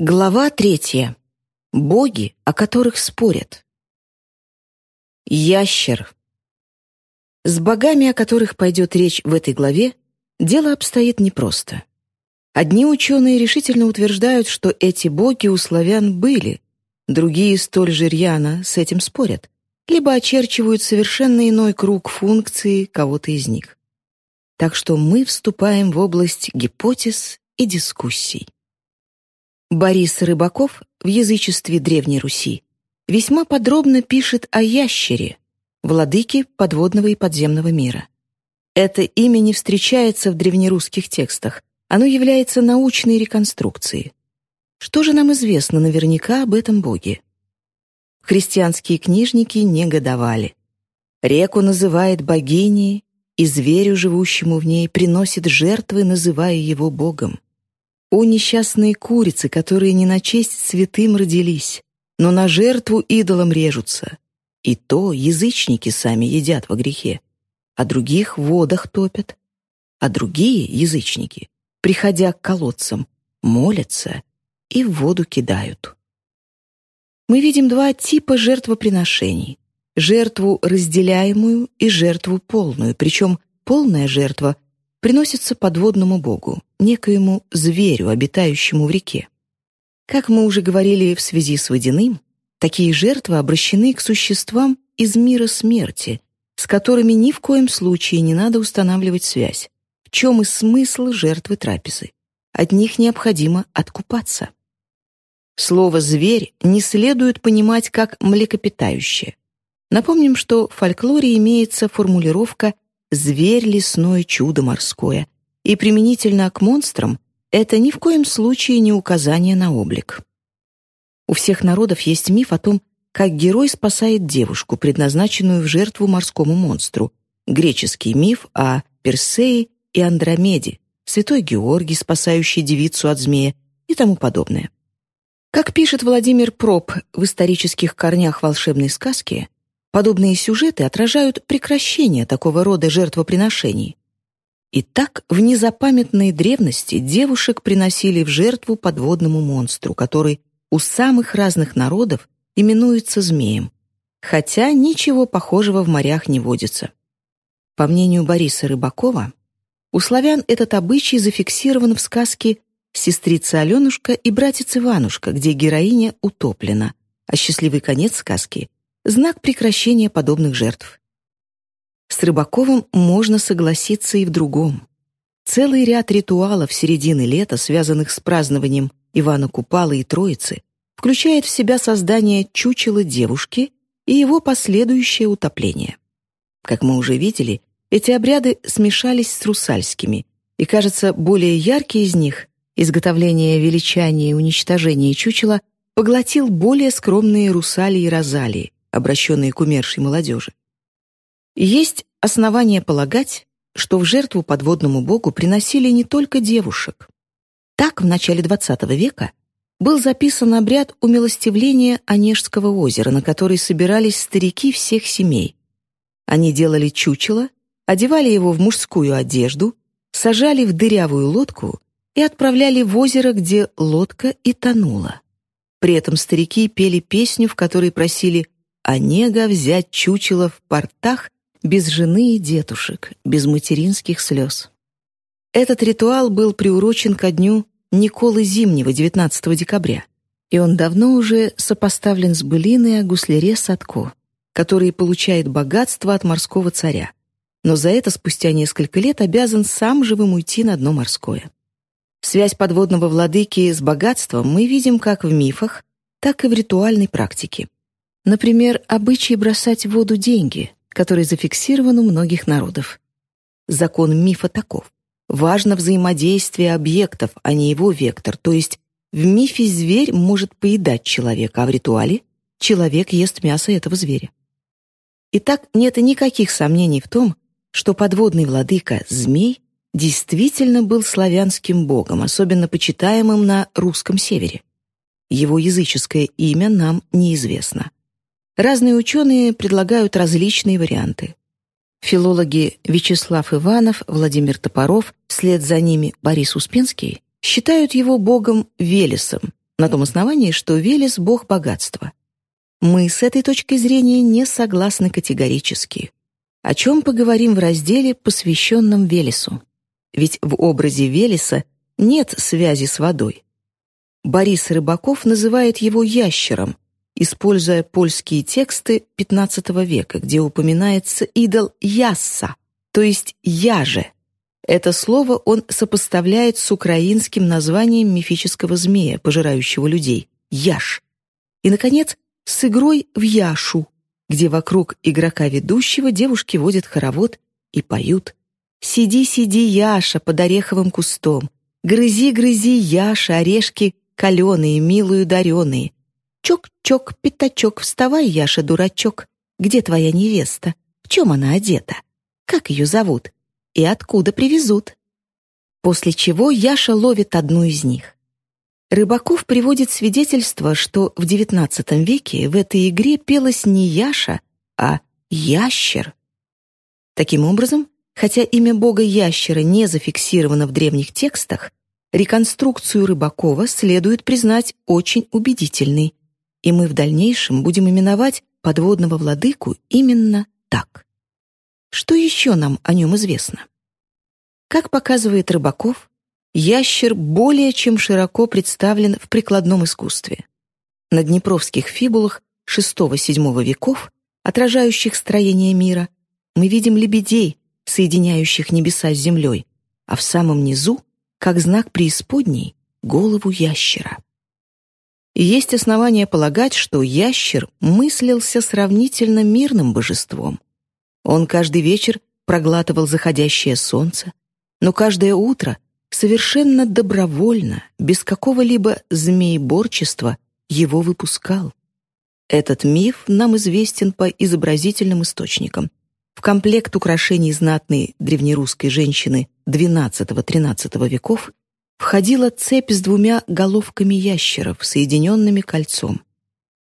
Глава третья. Боги, о которых спорят. Ящер. С богами, о которых пойдет речь в этой главе, дело обстоит непросто. Одни ученые решительно утверждают, что эти боги у славян были, другие столь же рьяно с этим спорят, либо очерчивают совершенно иной круг функций кого-то из них. Так что мы вступаем в область гипотез и дискуссий. Борис Рыбаков в язычестве Древней Руси весьма подробно пишет о ящере, владыке подводного и подземного мира. Это имя не встречается в древнерусских текстах, оно является научной реконструкцией. Что же нам известно наверняка об этом боге? Христианские книжники негодовали. Реку называет богиней, и зверю, живущему в ней, приносит жертвы, называя его богом. О, несчастные курицы, которые не на честь святым родились, но на жертву идолам режутся. И то язычники сами едят во грехе, а других в водах топят. А другие язычники, приходя к колодцам, молятся и в воду кидают. Мы видим два типа жертвоприношений. Жертву разделяемую и жертву полную, причем полная жертва приносится подводному богу, некоему зверю, обитающему в реке. Как мы уже говорили в связи с водяным, такие жертвы обращены к существам из мира смерти, с которыми ни в коем случае не надо устанавливать связь. В чем и смысл жертвы трапезы? От них необходимо откупаться. Слово «зверь» не следует понимать как млекопитающее. Напомним, что в фольклоре имеется формулировка зверь лесное чудо морское, и применительно к монстрам это ни в коем случае не указание на облик. У всех народов есть миф о том, как герой спасает девушку, предназначенную в жертву морскому монстру. Греческий миф о Персее и Андромеде, святой Георгий, спасающий девицу от змея и тому подобное. Как пишет Владимир Проб в исторических корнях волшебной сказки, Подобные сюжеты отражают прекращение такого рода жертвоприношений. Итак, в незапамятной древности девушек приносили в жертву подводному монстру, который у самых разных народов именуется змеем, хотя ничего похожего в морях не водится. По мнению Бориса Рыбакова, у славян этот обычай зафиксирован в сказке «Сестрица Аленушка и братец Иванушка», где героиня утоплена, а счастливый конец сказки знак прекращения подобных жертв. С Рыбаковым можно согласиться и в другом. Целый ряд ритуалов середины лета, связанных с празднованием Ивана Купала и Троицы, включает в себя создание чучела девушки и его последующее утопление. Как мы уже видели, эти обряды смешались с русальскими, и, кажется, более яркий из них — изготовление величания и уничтожение чучела — поглотил более скромные русалии и розалии, обращенные к умершей молодежи. Есть основания полагать, что в жертву подводному богу приносили не только девушек. Так, в начале XX века был записан обряд умилостивления Онежского озера, на который собирались старики всех семей. Они делали чучело, одевали его в мужскую одежду, сажали в дырявую лодку и отправляли в озеро, где лодка и тонула. При этом старики пели песню, в которой просили а нега взять чучело в портах без жены и детушек, без материнских слез. Этот ритуал был приурочен ко дню Николы Зимнего 19 декабря, и он давно уже сопоставлен с былиной о гусляре Садко, который получает богатство от морского царя, но за это спустя несколько лет обязан сам живым уйти на дно морское. Связь подводного владыки с богатством мы видим как в мифах, так и в ритуальной практике. Например, обычай бросать в воду деньги, который зафиксирован у многих народов. Закон мифа таков. Важно взаимодействие объектов, а не его вектор, то есть в мифе зверь может поедать человека, а в ритуале человек ест мясо этого зверя. Итак, нет никаких сомнений в том, что подводный владыка, змей, действительно был славянским богом, особенно почитаемым на русском севере. Его языческое имя нам неизвестно. Разные ученые предлагают различные варианты. Филологи Вячеслав Иванов, Владимир Топоров, вслед за ними Борис Успенский, считают его богом Велесом, на том основании, что Велес — бог богатства. Мы с этой точки зрения не согласны категорически. О чем поговорим в разделе, посвященном Велесу. Ведь в образе Велеса нет связи с водой. Борис Рыбаков называет его ящером, используя польские тексты XV века, где упоминается идол Ясса, то есть «яже». Это слово он сопоставляет с украинским названием мифического змея, пожирающего людей — Яш. И, наконец, с игрой в Яшу, где вокруг игрока-ведущего девушки водят хоровод и поют «Сиди, сиди, Яша, под ореховым кустом, грызи, грызи, Яша, орешки каленые, милую дареные. Чок-чок, пятачок, вставай, Яша, дурачок. Где твоя невеста? В чем она одета? Как ее зовут? И откуда привезут?» После чего Яша ловит одну из них. Рыбаков приводит свидетельство, что в XIX веке в этой игре пелась не Яша, а Ящер. Таким образом, хотя имя бога Ящера не зафиксировано в древних текстах, реконструкцию Рыбакова следует признать очень убедительной, и мы в дальнейшем будем именовать подводного владыку именно так. Что еще нам о нем известно? Как показывает Рыбаков, ящер более чем широко представлен в прикладном искусстве. На днепровских фибулах VI-VII веков, отражающих строение мира, мы видим лебедей, соединяющих небеса с землей, а в самом низу как знак преисподней, голову ящера. Есть основания полагать, что ящер мыслился сравнительно мирным божеством. Он каждый вечер проглатывал заходящее солнце, но каждое утро совершенно добровольно, без какого-либо змееборчества, его выпускал. Этот миф нам известен по изобразительным источникам. В комплект украшений знатной древнерусской женщины XII-XIII веков входила цепь с двумя головками ящеров, соединенными кольцом.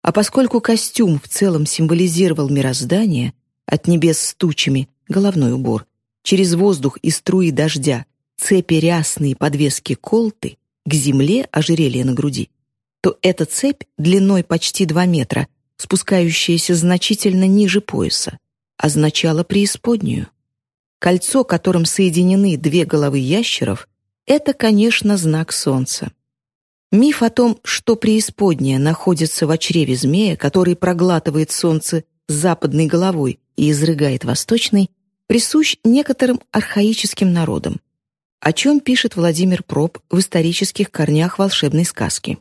А поскольку костюм в целом символизировал мироздание, от небес с тучами — головной убор, через воздух и струи дождя, цепи рясные подвески колты, к земле ожерелье на груди, то эта цепь длиной почти 2 метра, спускающаяся значительно ниже пояса, означала преисподнюю. Кольцо, которым соединены две головы ящеров, это, конечно, знак солнца. Миф о том, что преисподняя находится в чреве змея, который проглатывает солнце западной головой и изрыгает восточной, присущ некоторым архаическим народам, о чем пишет Владимир Проб в исторических корнях волшебной сказки.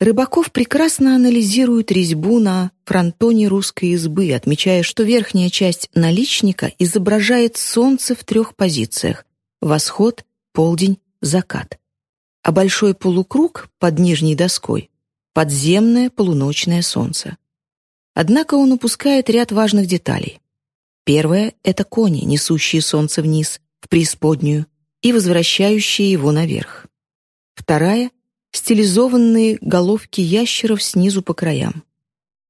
Рыбаков прекрасно анализирует резьбу на фронтоне русской избы, отмечая, что верхняя часть наличника изображает солнце в трех позициях — восход, полдень, закат. А большой полукруг под нижней доской — подземное полуночное солнце. Однако он упускает ряд важных деталей. Первое — это кони, несущие солнце вниз, в преисподнюю, и возвращающие его наверх. Вторая — стилизованные головки ящеров снизу по краям.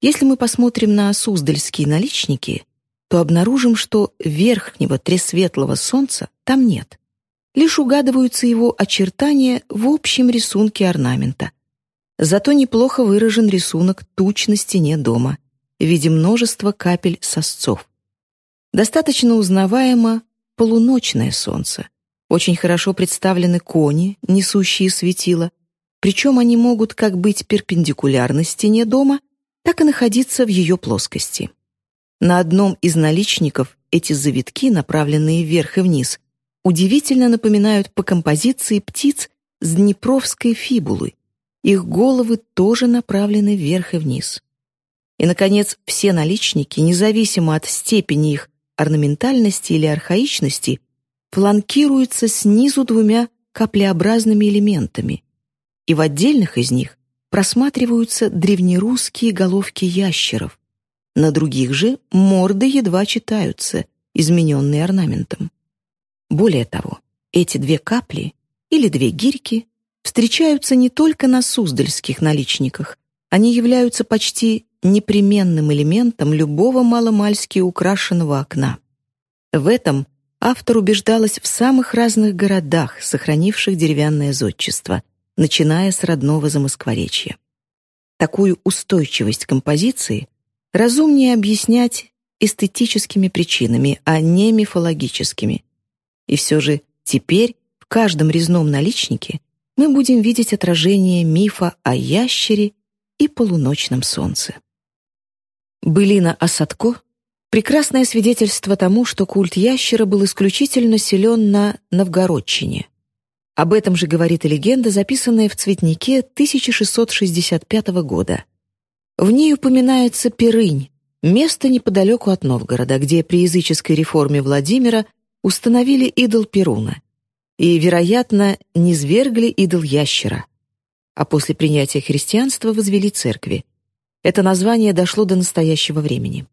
Если мы посмотрим на суздальские наличники, то обнаружим, что верхнего тресветлого солнца там нет. Лишь угадываются его очертания в общем рисунке орнамента. Зато неплохо выражен рисунок туч на стене дома в виде множества капель сосцов. Достаточно узнаваемо полуночное солнце. Очень хорошо представлены кони, несущие светило, причем они могут как быть перпендикулярны стене дома, так и находиться в ее плоскости. На одном из наличников эти завитки, направленные вверх и вниз, удивительно напоминают по композиции птиц с Днепровской фибулы. Их головы тоже направлены вверх и вниз. И, наконец, все наличники, независимо от степени их орнаментальности или архаичности, фланкируются снизу двумя каплеобразными элементами, и в отдельных из них просматриваются древнерусские головки ящеров. На других же морды едва читаются, измененные орнаментом. Более того, эти две капли или две гирьки встречаются не только на суздальских наличниках, они являются почти непременным элементом любого маломальски украшенного окна. В этом автор убеждалась в самых разных городах, сохранивших деревянное зодчество — начиная с родного Замоскворечья. Такую устойчивость композиции разумнее объяснять эстетическими причинами, а не мифологическими. И все же теперь в каждом резном наличнике мы будем видеть отражение мифа о ящере и полуночном солнце. Былина о Садко — прекрасное свидетельство тому, что культ ящера был исключительно силен на Новгородчине. Об этом же говорит и легенда, записанная в «Цветнике» 1665 года. В ней упоминается Перынь, место неподалеку от Новгорода, где при языческой реформе Владимира установили идол Перуна и, вероятно, низвергли идол ящера, а после принятия христианства возвели церкви. Это название дошло до настоящего времени.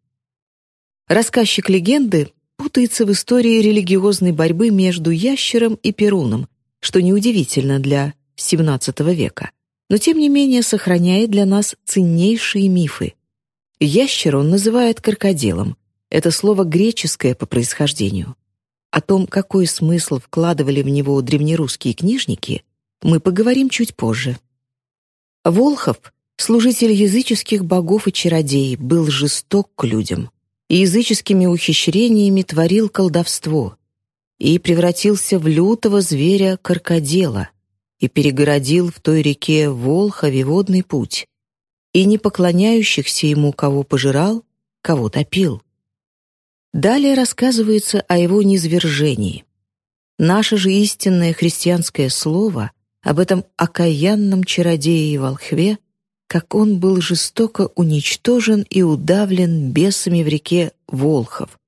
Рассказчик легенды путается в истории религиозной борьбы между ящером и Перуном, что неудивительно для XVII века, но тем не менее сохраняет для нас ценнейшие мифы. Ящер он называет крокодилом. Это слово греческое по происхождению. О том, какой смысл вкладывали в него древнерусские книжники, мы поговорим чуть позже. Волхов, служитель языческих богов и чародей, был жесток к людям и языческими ухищрениями творил колдовство и превратился в лютого зверя-каркадела и перегородил в той реке Волхове водный путь, и не поклоняющихся ему кого пожирал, кого топил. Далее рассказывается о его низвержении. Наше же истинное христианское слово об этом окаянном чародее и волхве, как он был жестоко уничтожен и удавлен бесами в реке Волхов.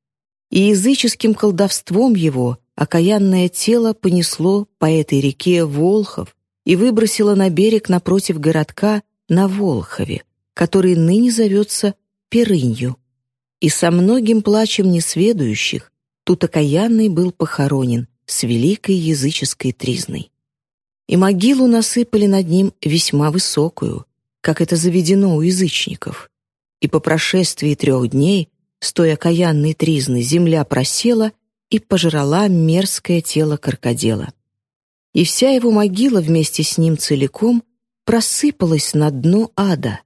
И языческим колдовством его окаянное тело понесло по этой реке Волхов и выбросило на берег напротив городка на Волхове, который ныне зовется Перынью и со многим плачем несведущих тут окаянный был похоронен с великой языческой тризной. И могилу насыпали над ним весьма высокую, как это заведено у язычников. И по прошествии трех дней с той окаянной тризны земля просела и пожрала мерзкое тело крокодила. И вся его могила вместе с ним целиком просыпалась на дно ада,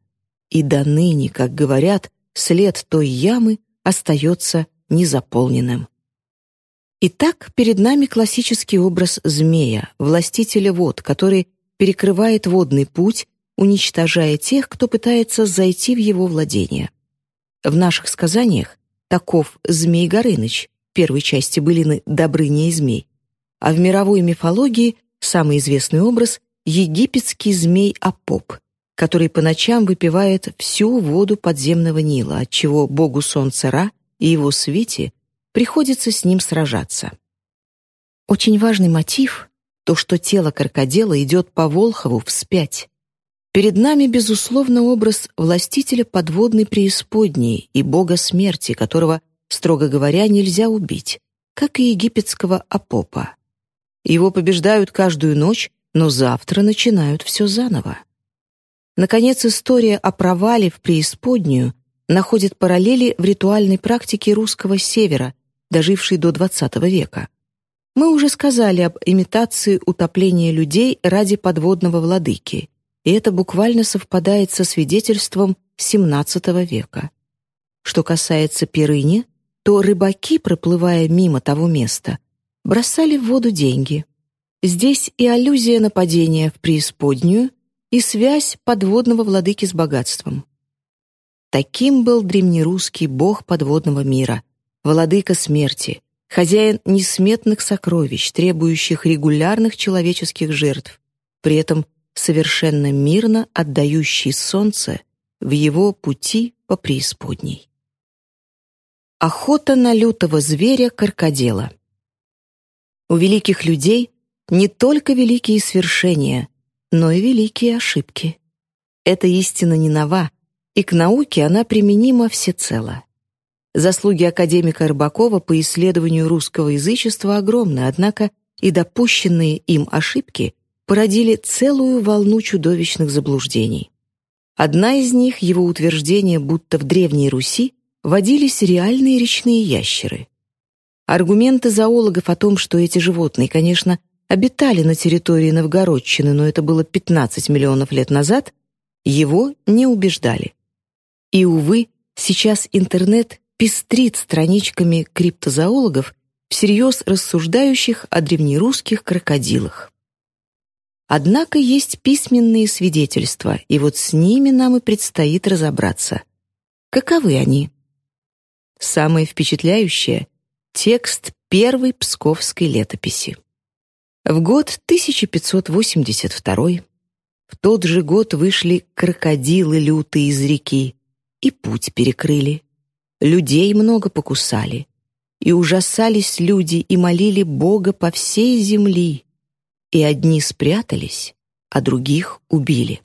и до ныне, как говорят, след той ямы остается незаполненным. Итак, перед нами классический образ змея, властителя вод, который перекрывает водный путь, уничтожая тех, кто пытается зайти в его владение. В наших сказаниях таков Змей Горыныч, первой части былины «Добрыня и змей», а в мировой мифологии самый известный образ — египетский змей Апоп, который по ночам выпивает всю воду подземного Нила, отчего богу солнца Ра и его свите приходится с ним сражаться. Очень важный мотив — то, что тело крокодила идет по Волхову вспять. Перед нами, безусловно, образ властителя подводной преисподней и бога смерти, которого, строго говоря, нельзя убить, как и египетского Апопа. Его побеждают каждую ночь, но завтра начинают все заново. Наконец, история о провале в преисподнюю находит параллели в ритуальной практике русского севера, дожившей до XX века. Мы уже сказали об имитации утопления людей ради подводного владыки, и это буквально совпадает со свидетельством XVII века. Что касается Пирыни, то рыбаки, проплывая мимо того места, бросали в воду деньги. Здесь и аллюзия на падение в преисподнюю, и связь подводного владыки с богатством. Таким был древнерусский бог подводного мира, владыка смерти, хозяин несметных сокровищ, требующих регулярных человеческих жертв, при этом совершенно мирно отдающий солнце в его пути по преисподней. Охота на лютого зверя-каркадела У великих людей не только великие свершения, но и великие ошибки. Эта истина не нова, и к науке она применима всецело. Заслуги академика Рыбакова по исследованию русского язычества огромны, однако и допущенные им ошибки породили целую волну чудовищных заблуждений. Одна из них — его утверждение, будто в Древней Руси водились реальные речные ящеры. Аргументы зоологов о том, что эти животные, конечно, обитали на территории Новгородчины, но это было 15 миллионов лет назад, его не убеждали. И, увы, сейчас интернет пестрит страничками криптозоологов, всерьез рассуждающих о древнерусских крокодилах. Однако есть письменные свидетельства, и вот с ними нам и предстоит разобраться. Каковы они? Самое впечатляющее — текст первой псковской летописи. В год 1582 в тот же год вышли крокодилы лютые из реки и путь перекрыли. Людей много покусали, и ужасались люди и молили Бога по всей земли, и одни спрятались, а других убили.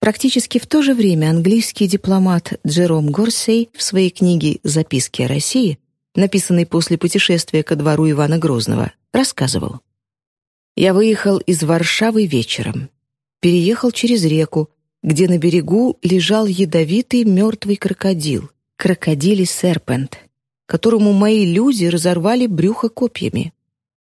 Практически в то же время английский дипломат Джером Горсей в своей книге «Записки о России», написанной после путешествия ко двору Ивана Грозного, рассказывал. «Я выехал из Варшавы вечером, переехал через реку, где на берегу лежал ядовитый мертвый крокодил, крокодилий серпент, которому мои люди разорвали брюхо копьями.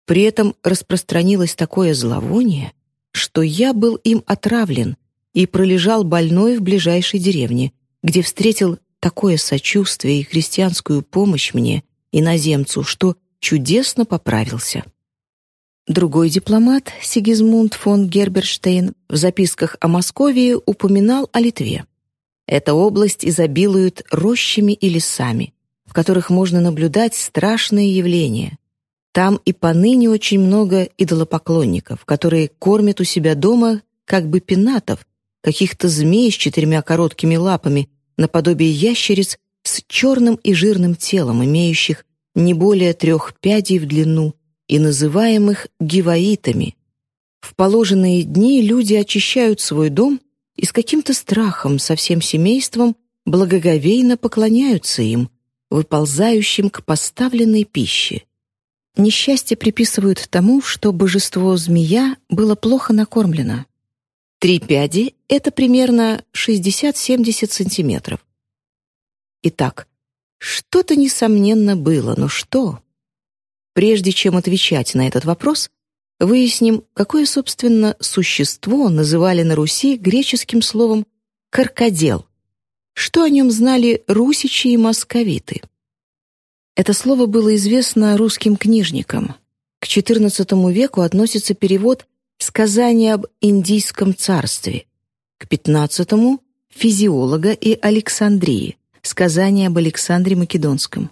При этом распространилось такое зловоние, что я был им отравлен и пролежал больной в ближайшей деревне, где встретил такое сочувствие и христианскую помощь мне, иноземцу, что чудесно поправился. Другой дипломат, Сигизмунд фон Герберштейн, в записках о Московии упоминал о Литве. Эта область изобилует рощами и лесами, в которых можно наблюдать страшные явления. Там и поныне очень много идолопоклонников, которые кормят у себя дома как бы пенатов, каких-то змей с четырьмя короткими лапами, наподобие ящериц с черным и жирным телом, имеющих не более трех пядей в длину, и называемых гиваитами. В положенные дни люди очищают свой дом и с каким-то страхом со всем семейством благоговейно поклоняются им, выползающим к поставленной пище. Несчастье приписывают тому, что божество змея было плохо накормлено. Три пяди — это примерно 60-70 сантиметров. Итак, что-то, несомненно, было, но что? Прежде чем отвечать на этот вопрос, выясним, какое, собственно, существо называли на Руси греческим словом «каркадел». Что о нем знали русичи и московиты? Это слово было известно русским книжникам. К XIV веку относится перевод Сказание об Индийском царстве. К пятнадцатому — физиолога и Александрии. Сказание об Александре Македонском.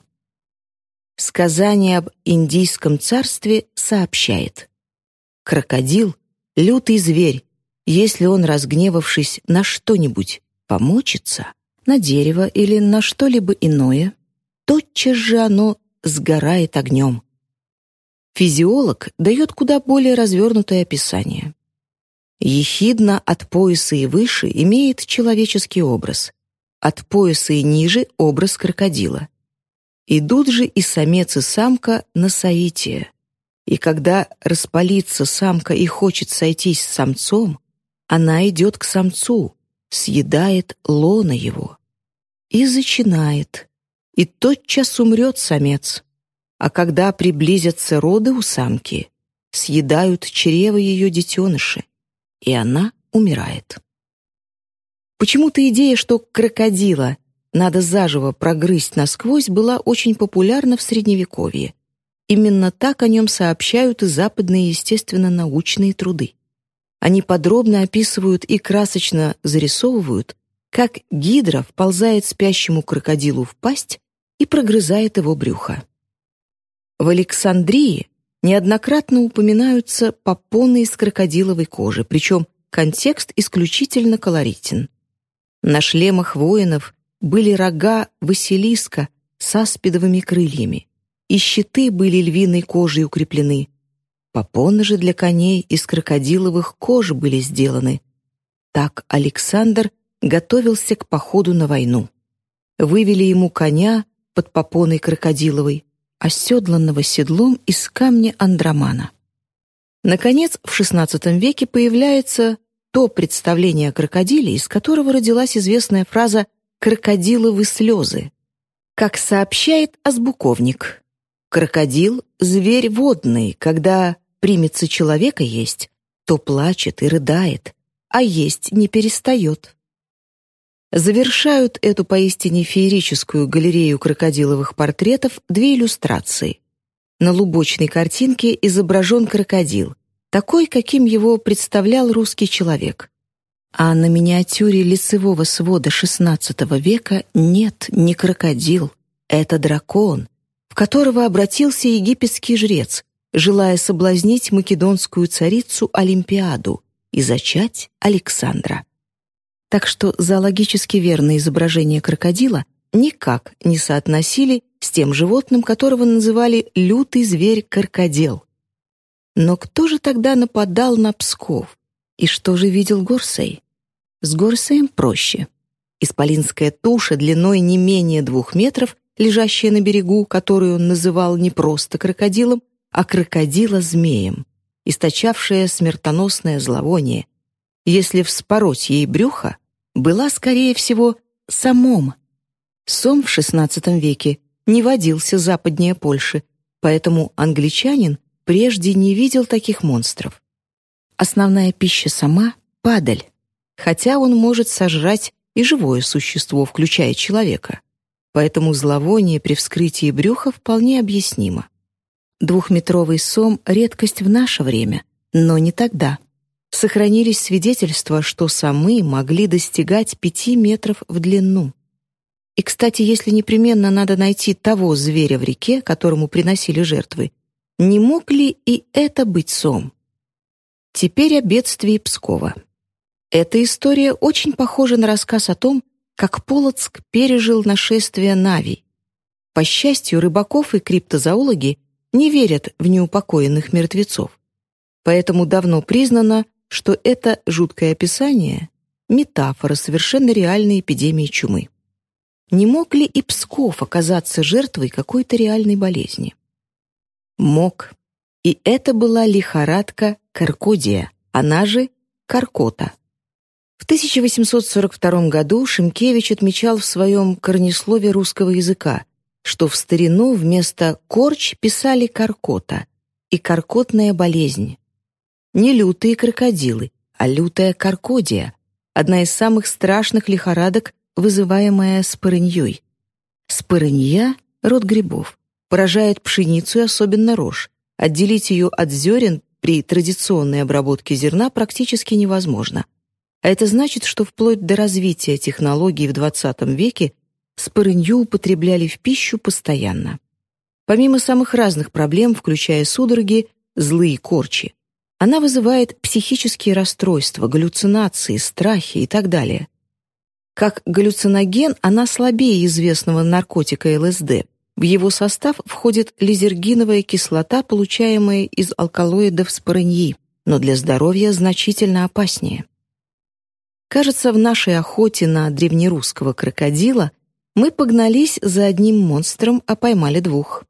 Сказание об Индийском царстве сообщает. Крокодил — лютый зверь. Если он, разгневавшись на что-нибудь, помочится, на дерево или на что-либо иное, тотчас же оно сгорает огнем. Физиолог дает куда более развернутое описание. Ехидна от пояса и выше имеет человеческий образ, от пояса и ниже — образ крокодила. Идут же и самец, и самка на соитие. И когда распалится самка и хочет сойтись с самцом, она идет к самцу, съедает лона его. И зачинает, и тотчас умрет самец а когда приблизятся роды у самки, съедают чрево ее детеныши, и она умирает. Почему-то идея, что крокодила надо заживо прогрызть насквозь, была очень популярна в Средневековье. Именно так о нем сообщают и западные естественно-научные труды. Они подробно описывают и красочно зарисовывают, как гидра вползает спящему крокодилу в пасть и прогрызает его брюхо. В Александрии неоднократно упоминаются попоны из крокодиловой кожи, причем контекст исключительно колоритен. На шлемах воинов были рога Василиска с аспидовыми крыльями, и щиты были львиной кожей укреплены. Попоны же для коней из крокодиловых кож были сделаны. Так Александр готовился к походу на войну. Вывели ему коня под попоной крокодиловой, оседланного седлом из камня андромана. Наконец, в XVI веке появляется то представление о крокодиле, из которого родилась известная фраза «крокодиловы слезы». Как сообщает азбуковник, крокодил — зверь водный, когда примется человека есть, то плачет и рыдает, а есть не перестает. Завершают эту поистине феерическую галерею крокодиловых портретов две иллюстрации. На лубочной картинке изображен крокодил, такой, каким его представлял русский человек. А на миниатюре лицевого свода XVI века нет ни крокодил, это дракон, в которого обратился египетский жрец, желая соблазнить македонскую царицу Олимпиаду и зачать Александра. Так что зоологически верное изображение крокодила никак не соотносили с тем животным, которого называли «лютый зверь-крокодил». Но кто же тогда нападал на Псков? И что же видел Горсей? С Горсеем проще. Исполинская туша длиной не менее двух метров, лежащая на берегу, которую он называл не просто крокодилом, а крокодила-змеем, источавшая смертоносное зловоние. Если вспороть ей брюхо, была, скорее всего, самом. Сом в XVI веке не водился западнее Польши, поэтому англичанин прежде не видел таких монстров. Основная пища сама — падаль, хотя он может сожрать и живое существо, включая человека. Поэтому зловоние при вскрытии брюха вполне объяснимо. Двухметровый сом — редкость в наше время, но не тогда — сохранились свидетельства, что самы могли достигать пяти метров в длину. И, кстати, если непременно надо найти того зверя в реке, которому приносили жертвы, не мог ли и это быть сом? Теперь о бедствии Пскова. Эта история очень похожа на рассказ о том, как Полоцк пережил нашествие Нави. По счастью, рыбаков и криптозоологи не верят в неупокоенных мертвецов. Поэтому давно признано, что это жуткое описание — метафора совершенно реальной эпидемии чумы. Не мог ли и Псков оказаться жертвой какой-то реальной болезни? Мог. И это была лихорадка Каркодия, она же Каркота. В 1842 году Шимкевич отмечал в своем корнеслове русского языка, что в старину вместо «корч» писали «каркота» и «каркотная болезнь», не лютые крокодилы, а лютая каркодия, одна из самых страшных лихорадок, вызываемая спорыньей. Спорынья — род грибов, поражает пшеницу и особенно рожь. Отделить ее от зерен при традиционной обработке зерна практически невозможно. А это значит, что вплоть до развития технологий в XX веке спорынью употребляли в пищу постоянно. Помимо самых разных проблем, включая судороги, злые корчи, она вызывает психические расстройства, галлюцинации, страхи и так далее. Как галлюциноген она слабее известного наркотика ЛСД. В его состав входит лизергиновая кислота, получаемая из алкалоидов спорыньи, но для здоровья значительно опаснее. Кажется, в нашей охоте на древнерусского крокодила мы погнались за одним монстром, а поймали двух.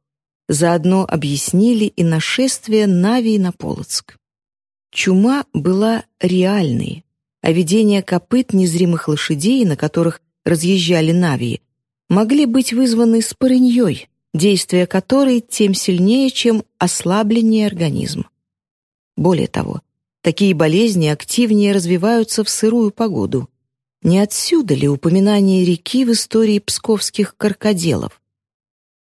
Заодно объяснили и нашествие Навии на Полоцк. Чума была реальной, а видение копыт незримых лошадей, на которых разъезжали навии, могли быть вызваны спорыньей, действие которой тем сильнее, чем ослабление организма. Более того, такие болезни активнее развиваются в сырую погоду. Не отсюда ли упоминание реки в истории псковских каркаделов?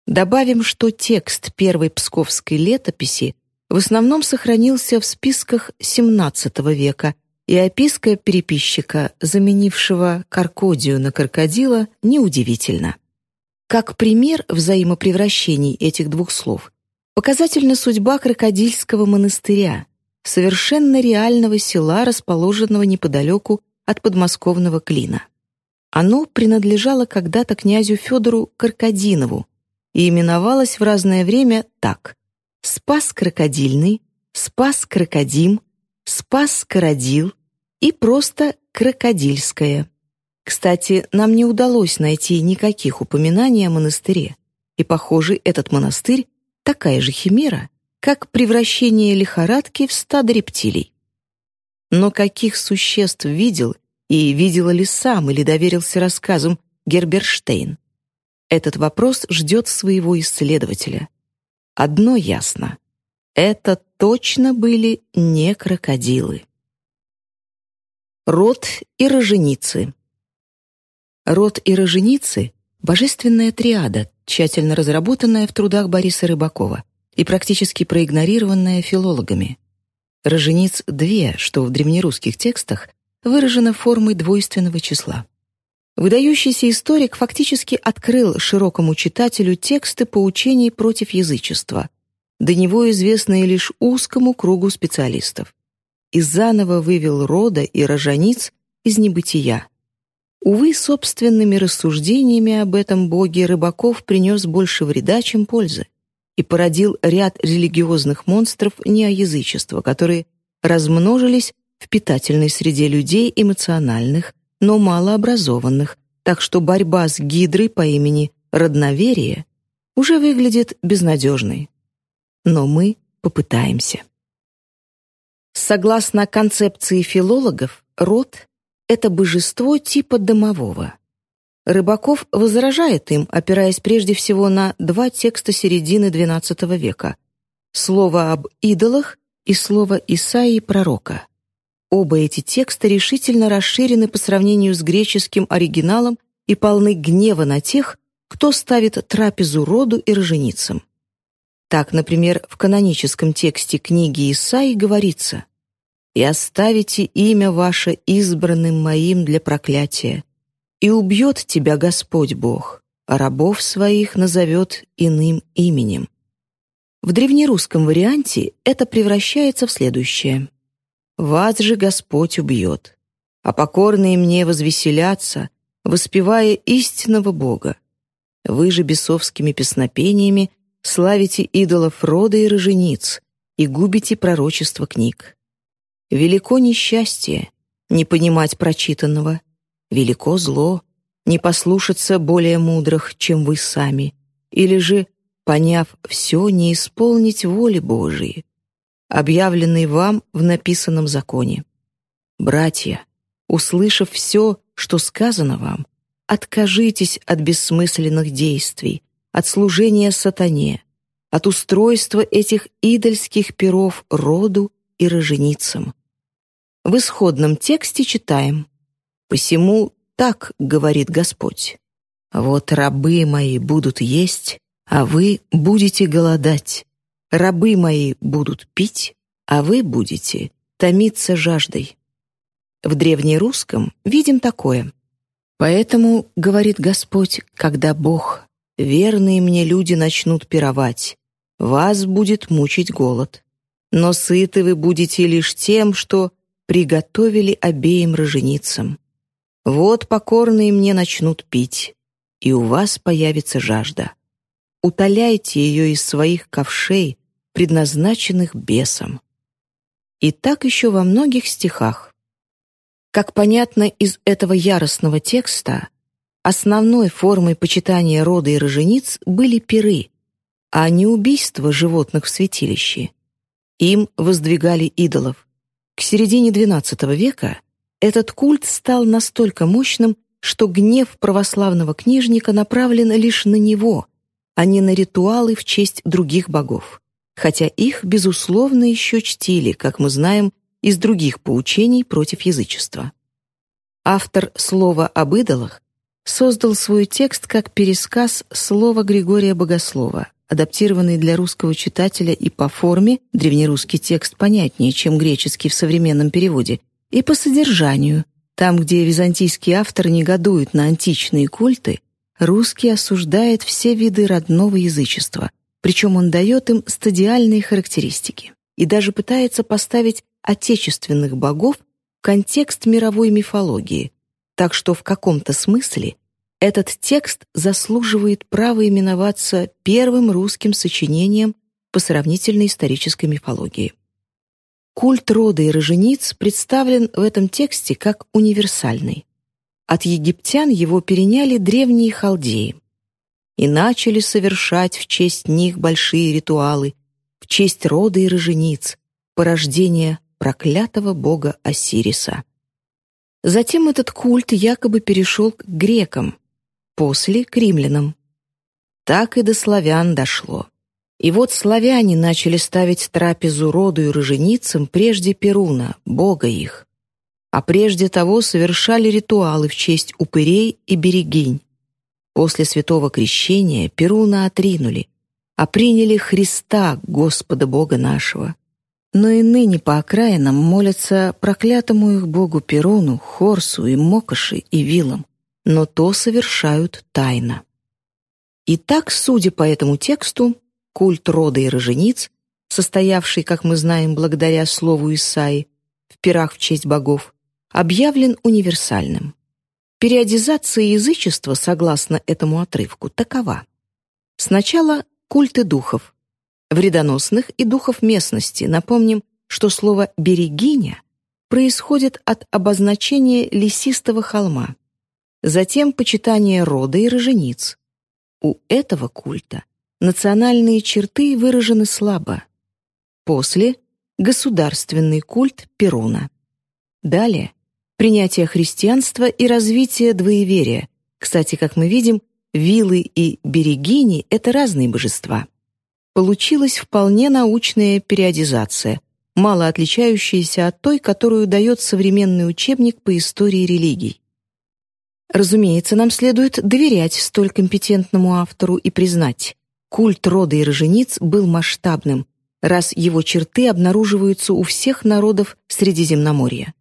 Добавим, что текст первой псковской летописи в основном сохранился в списках XVII века, и описка переписчика, заменившего каркодию на крокодила, неудивительна. Как пример взаимопревращений этих двух слов, показательна судьба крокодильского монастыря, совершенно реального села, расположенного неподалеку от подмосковного Клина. Оно принадлежало когда-то князю Федору Каркадинову и именовалось в разное время так Спас крокодильный, спас крокодим, спас крокодил и просто крокодильское. Кстати, нам не удалось найти никаких упоминаний о монастыре, и, похоже, этот монастырь — такая же химера, как превращение лихорадки в стадо рептилий. Но каких существ видел и видела ли сам или доверился рассказам Герберштейн? Этот вопрос ждет своего исследователя — Одно ясно. Это точно были не крокодилы. Род и роженицы Род и роженицы — божественная триада, тщательно разработанная в трудах Бориса Рыбакова и практически проигнорированная филологами. Рожениц две, что в древнерусских текстах выражено формой двойственного числа. Выдающийся историк фактически открыл широкому читателю тексты поучений против язычества, до него известные лишь узкому кругу специалистов, и заново вывел рода и рожениц из небытия. Увы, собственными рассуждениями об этом боге Рыбаков принес больше вреда, чем пользы, и породил ряд религиозных монстров неоязычества, которые размножились в питательной среде людей эмоциональных, но малообразованных, так что борьба с гидрой по имени Родноверие уже выглядит безнадежной. Но мы попытаемся. Согласно концепции филологов, род — это божество типа домового. Рыбаков возражает им, опираясь прежде всего на два текста середины XII века — слово об идолах и слово Исаии пророка. Оба эти текста решительно расширены по сравнению с греческим оригиналом и полны гнева на тех, кто ставит трапезу роду и роженицам. Так, например, в каноническом тексте книги Исаии говорится «И оставите имя ваше избранным моим для проклятия, и убьет тебя Господь Бог, а рабов своих назовет иным именем». В древнерусском варианте это превращается в следующее – вас же Господь убьет, а покорные мне возвеселятся, воспевая истинного Бога. Вы же бесовскими песнопениями славите идолов рода и рожениц и губите пророчество книг. Велико несчастье не понимать прочитанного, велико зло не послушаться более мудрых, чем вы сами, или же, поняв все, не исполнить воли Божией объявленный вам в написанном законе. Братья, услышав все, что сказано вам, откажитесь от бессмысленных действий, от служения сатане, от устройства этих идольских перов роду и роженицам. В исходном тексте читаем «Посему так говорит Господь, вот рабы мои будут есть, а вы будете голодать, Рабы мои будут пить, а вы будете томиться жаждой. В древнерусском видим такое. Поэтому, говорит Господь, когда Бог, верные мне люди начнут пировать, вас будет мучить голод. Но сыты вы будете лишь тем, что приготовили обеим роженицам. Вот покорные мне начнут пить, и у вас появится жажда. Утоляйте ее из своих ковшей, предназначенных бесам. И так еще во многих стихах. Как понятно из этого яростного текста, основной формой почитания рода и рожениц были пиры, а не убийство животных в святилище. Им воздвигали идолов. К середине XII века этот культ стал настолько мощным, что гнев православного книжника направлен лишь на него, а не на ритуалы в честь других богов хотя их, безусловно, еще чтили, как мы знаем, из других поучений против язычества. Автор «Слова об идолах» создал свой текст как пересказ слова Григория Богослова, адаптированный для русского читателя и по форме, древнерусский текст понятнее, чем греческий в современном переводе, и по содержанию, там, где византийский автор негодует на античные культы, русский осуждает все виды родного язычества, причем он дает им стадиальные характеристики. И даже пытается поставить отечественных богов в контекст мировой мифологии, так что в каком-то смысле этот текст заслуживает права именоваться первым русским сочинением по сравнительной исторической мифологии. Культ рода и рожениц представлен в этом тексте как универсальный. От египтян его переняли древние халдеи и начали совершать в честь них большие ритуалы, в честь рода и рожениц, порождения проклятого бога Осириса. Затем этот культ якобы перешел к грекам, после — к римлянам. Так и до славян дошло. И вот славяне начали ставить трапезу роду и роженицам прежде Перуна, бога их. А прежде того совершали ритуалы в честь упырей и берегинь. После святого крещения Перуна отринули, а приняли Христа, Господа Бога нашего. Но и ныне по окраинам молятся проклятому их богу Перуну, Хорсу и Мокоши и Вилам, но то совершают тайно. И так, судя по этому тексту, культ рода и рожениц, состоявший, как мы знаем, благодаря слову Исаи, в пирах в честь богов, объявлен универсальным. Периодизация язычества, согласно этому отрывку, такова. Сначала культы духов. Вредоносных и духов местности. Напомним, что слово «берегиня» происходит от обозначения лесистого холма. Затем почитание рода и рожениц. У этого культа национальные черты выражены слабо. После — государственный культ Перуна. Далее — принятие христианства и развитие двоеверия. Кстати, как мы видим, вилы и берегини — это разные божества. Получилась вполне научная периодизация, мало отличающаяся от той, которую дает современный учебник по истории религий. Разумеется, нам следует доверять столь компетентному автору и признать, Культ рода и рожениц был масштабным, раз его черты обнаруживаются у всех народов Средиземноморья.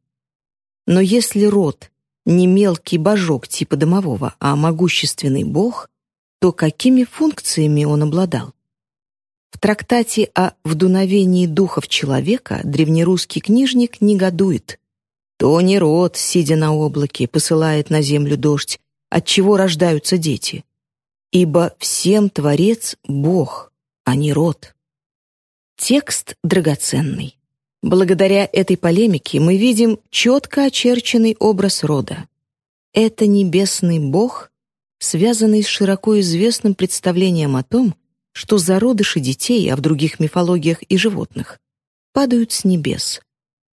Но если род не мелкий божок типа домового, а могущественный бог, то какими функциями он обладал? В трактате о вдуновении духов человека древнерусский книжник негодует. То не род, сидя на облаке, посылает на землю дождь, от чего рождаются дети ибо всем Творец — Бог, а не род. Текст драгоценный. Благодаря этой полемике мы видим четко очерченный образ рода. Это небесный Бог, связанный с широко известным представлением о том, что зародыши детей, а в других мифологиях и животных, падают с небес.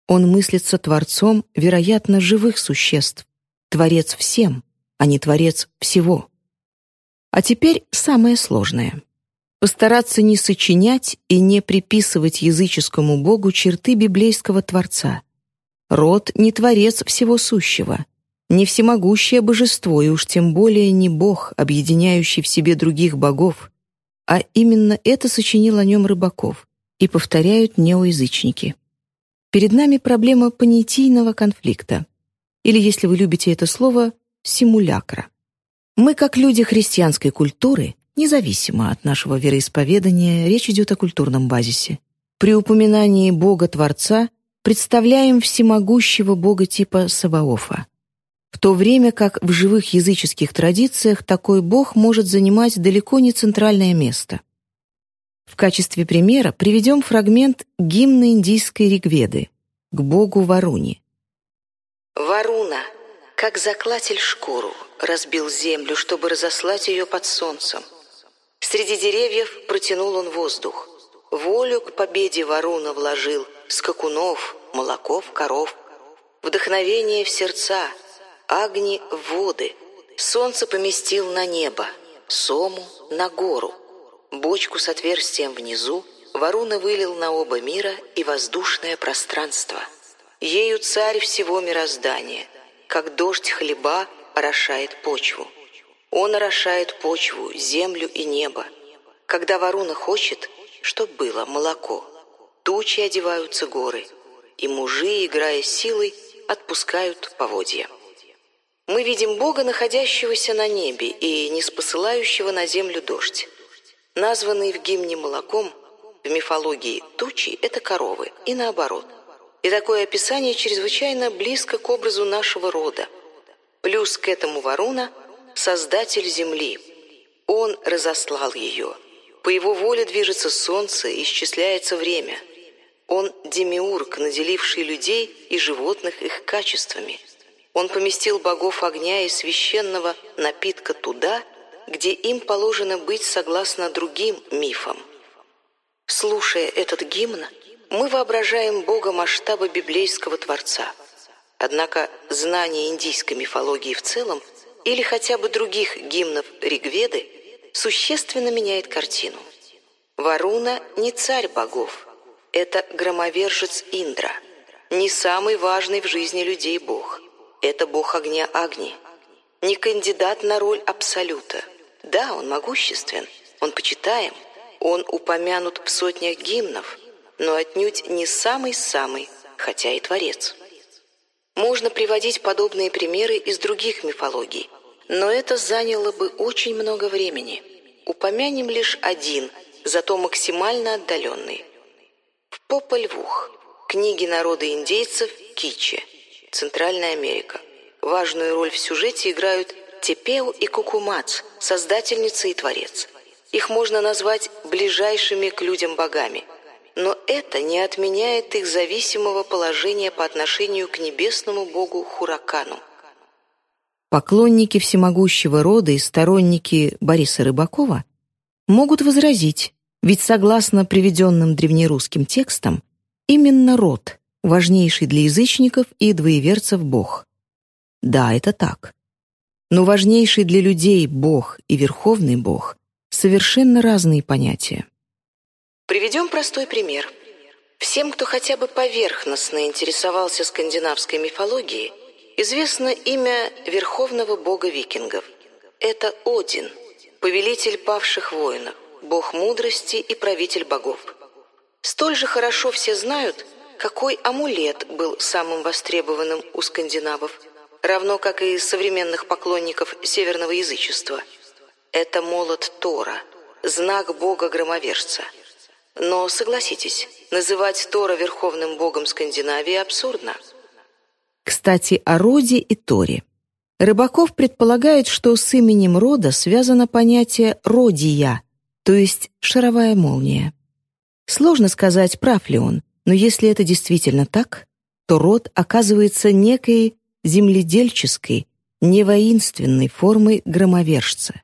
Он мыслится Творцом, вероятно, живых существ, Творец всем, а не Творец всего. А теперь самое сложное. Постараться не сочинять и не приписывать языческому богу черты библейского Творца. Род не Творец всего сущего, не всемогущее божество и уж тем более не Бог, объединяющий в себе других богов, а именно это сочинил о нем Рыбаков и повторяют неоязычники. Перед нами проблема понятийного конфликта, или, если вы любите это слово, симулякра. Мы, как люди христианской культуры, независимо от нашего вероисповедания, речь идет о культурном базисе. При упоминании Бога-Творца представляем всемогущего Бога типа Саваофа. В то время как в живых языческих традициях такой Бог может занимать далеко не центральное место. В качестве примера приведем фрагмент гимна индийской Ригведы к богу Варуни. «Варуна, как заклатель шкуру, разбил землю, чтобы разослать ее под солнцем. Среди деревьев протянул он воздух. Волю к победе Варуна вложил, скакунов, молоков, коров. Вдохновение в сердца, огни в воды. Солнце поместил на небо, сому на гору. Бочку с отверстием внизу Варуна вылил на оба мира и воздушное пространство. Ею царь всего мироздания, как дождь хлеба орошает почву. Он орошает почву, землю и небо. Когда ворона хочет, чтоб было молоко, тучи одеваются горы, и мужи, играя силой, отпускают поводья. Мы видим Бога, находящегося на небе и не спосылающего на землю дождь. Названный в гимне молоком, в мифологии тучи – это коровы, и наоборот. И такое описание чрезвычайно близко к образу нашего рода – Плюс к этому ворона — создатель земли. Он разослал ее. По его воле движется солнце исчисляется время. Он — демиург, наделивший людей и животных их качествами. Он поместил богов огня и священного напитка туда, где им положено быть согласно другим мифам. Слушая этот гимн, мы воображаем Бога масштаба библейского Творца — Однако знание индийской мифологии в целом или хотя бы других гимнов Ригведы существенно меняет картину. Варуна не царь богов. Это громовержец Индра. Не самый важный в жизни людей бог. Это бог огня Агни. Не кандидат на роль Абсолюта. Да, он могуществен, он почитаем, он упомянут в сотнях гимнов, но отнюдь не самый-самый, хотя и творец. Можно приводить подобные примеры из других мифологий, но это заняло бы очень много времени. Упомянем лишь один, зато максимально отдаленный. В Попольвух, книги народа индейцев Кичи, Центральная Америка. Важную роль в сюжете играют Тепеу и Кукумац, создательница и творец. Их можно назвать ближайшими к людям богами, но это не отменяет их зависимого положения по отношению к небесному богу Хуракану. Поклонники всемогущего рода и сторонники Бориса Рыбакова могут возразить, ведь согласно приведенным древнерусским текстам, именно род — важнейший для язычников и двоеверцев бог. Да, это так. Но важнейший для людей бог и верховный бог — совершенно разные понятия. Приведем простой пример. Всем, кто хотя бы поверхностно интересовался скандинавской мифологией, известно имя верховного бога викингов. Это Один, повелитель павших воинов, бог мудрости и правитель богов. Столь же хорошо все знают, какой амулет был самым востребованным у скандинавов, равно как и современных поклонников северного язычества. Это молот Тора, знак бога-громовержца – но согласитесь, называть Тора верховным богом Скандинавии абсурдно. Кстати, о роде и Торе. Рыбаков предполагает, что с именем рода связано понятие «родия», то есть «шаровая молния». Сложно сказать, прав ли он, но если это действительно так, то род оказывается некой земледельческой, невоинственной формой громовержца.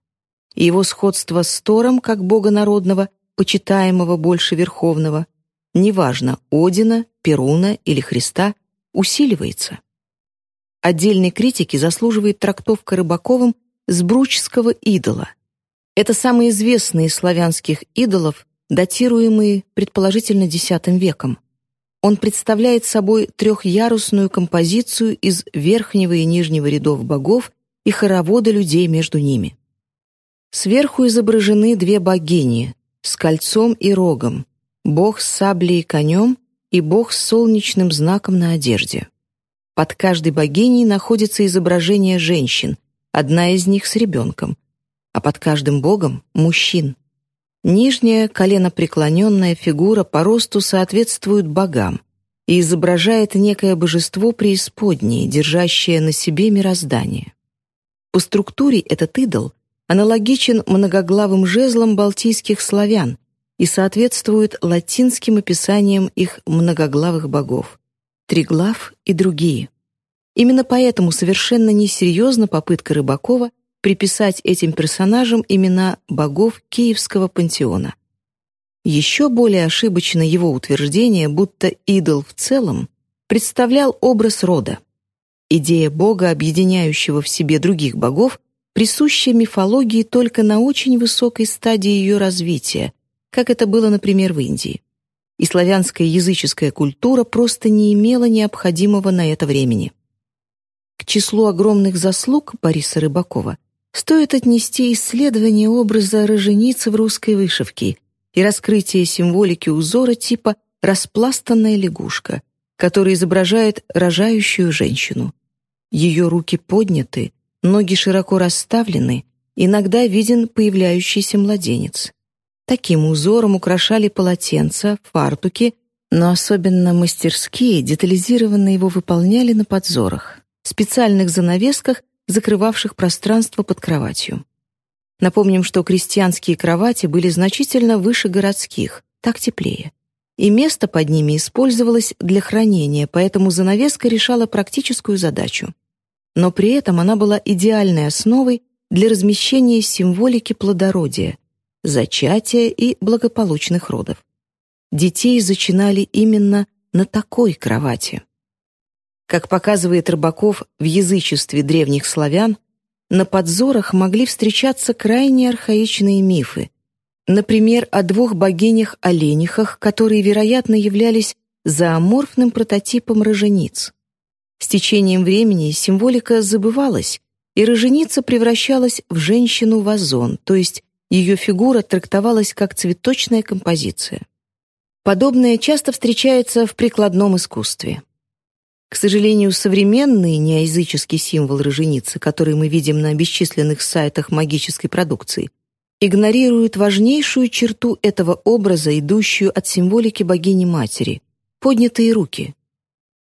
Его сходство с Тором, как бога народного, почитаемого больше Верховного, неважно, Одина, Перуна или Христа, усиливается. Отдельной критики заслуживает трактовка Рыбаковым сбручского идола. Это самый известный из славянских идолов, датируемый предположительно X веком. Он представляет собой трехярусную композицию из верхнего и нижнего рядов богов и хоровода людей между ними. Сверху изображены две богини с кольцом и рогом, бог с саблей и конем и бог с солнечным знаком на одежде. Под каждой богиней находится изображение женщин, одна из них с ребенком, а под каждым богом — мужчин. Нижняя коленопреклоненная фигура по росту соответствует богам и изображает некое божество преисподнее, держащее на себе мироздание. По структуре этот идол аналогичен многоглавым жезлам балтийских славян и соответствует латинским описаниям их многоглавых богов — Триглав и другие. Именно поэтому совершенно несерьезна попытка Рыбакова приписать этим персонажам имена богов Киевского пантеона. Еще более ошибочно его утверждение, будто идол в целом представлял образ рода. Идея бога, объединяющего в себе других богов, присуща мифологии только на очень высокой стадии ее развития, как это было, например, в Индии. И славянская языческая культура просто не имела необходимого на это времени. К числу огромных заслуг Бориса Рыбакова стоит отнести исследование образа роженицы в русской вышивке и раскрытие символики узора типа «распластанная лягушка», который изображает рожающую женщину. Ее руки подняты, ноги широко расставлены, иногда виден появляющийся младенец. Таким узором украшали полотенца, фартуки, но особенно мастерские детализированно его выполняли на подзорах, специальных занавесках, закрывавших пространство под кроватью. Напомним, что крестьянские кровати были значительно выше городских, так теплее. И место под ними использовалось для хранения, поэтому занавеска решала практическую задачу но при этом она была идеальной основой для размещения символики плодородия, зачатия и благополучных родов. Детей зачинали именно на такой кровати. Как показывает Рыбаков в язычестве древних славян, на подзорах могли встречаться крайне архаичные мифы. Например, о двух богинях-оленихах, которые, вероятно, являлись зооморфным прототипом рожениц. С течением времени символика забывалась, и роженица превращалась в женщину-вазон, то есть ее фигура трактовалась как цветочная композиция. Подобное часто встречается в прикладном искусстве. К сожалению, современный неоязыческий символ роженицы, который мы видим на бесчисленных сайтах магической продукции, игнорирует важнейшую черту этого образа, идущую от символики богини-матери — поднятые руки.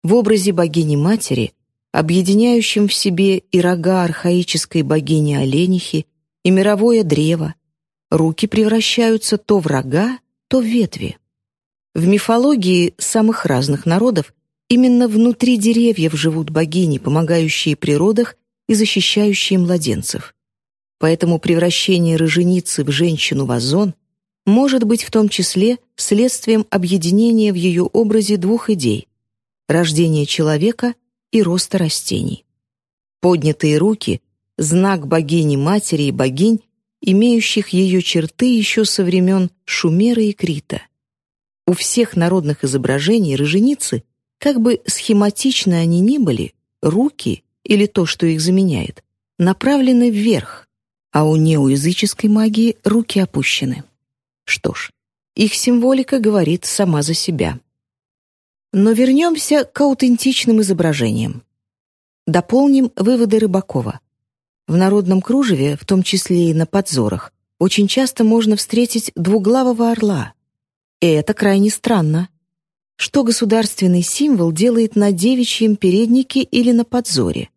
В образе богини-матери, объединяющем в себе и рога архаической богини-оленихи, и мировое древо, руки превращаются то в рога, то в ветви. В мифологии самых разных народов Именно внутри деревьев живут богини, помогающие природах и защищающие младенцев. Поэтому превращение роженицы в женщину-вазон может быть в том числе следствием объединения в ее образе двух идей — рождения человека и роста растений. Поднятые руки — знак богини-матери и богинь, имеющих ее черты еще со времен Шумера и Крита. У всех народных изображений роженицы как бы схематичны они ни были, руки или то, что их заменяет, направлены вверх, а у неоязыческой магии руки опущены. Что ж, их символика говорит сама за себя. Но вернемся к аутентичным изображениям. Дополним выводы Рыбакова. В народном кружеве, в том числе и на подзорах, очень часто можно встретить двуглавого орла. И это крайне странно, что государственный символ делает на девичьем переднике или на подзоре.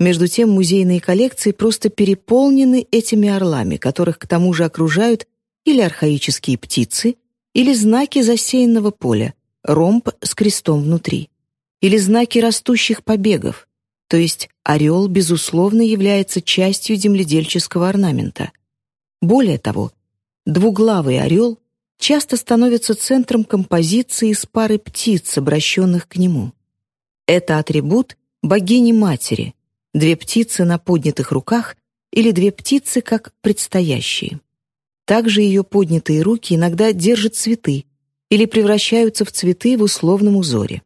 Между тем музейные коллекции просто переполнены этими орлами, которых к тому же окружают или архаические птицы, или знаки засеянного поля, ромб с крестом внутри, или знаки растущих побегов, то есть орел, безусловно, является частью земледельческого орнамента. Более того, двуглавый орел часто становится центром композиции из пары птиц, обращенных к нему. Это атрибут богини-матери, две птицы на поднятых руках или две птицы как предстоящие. Также ее поднятые руки иногда держат цветы или превращаются в цветы в условном узоре.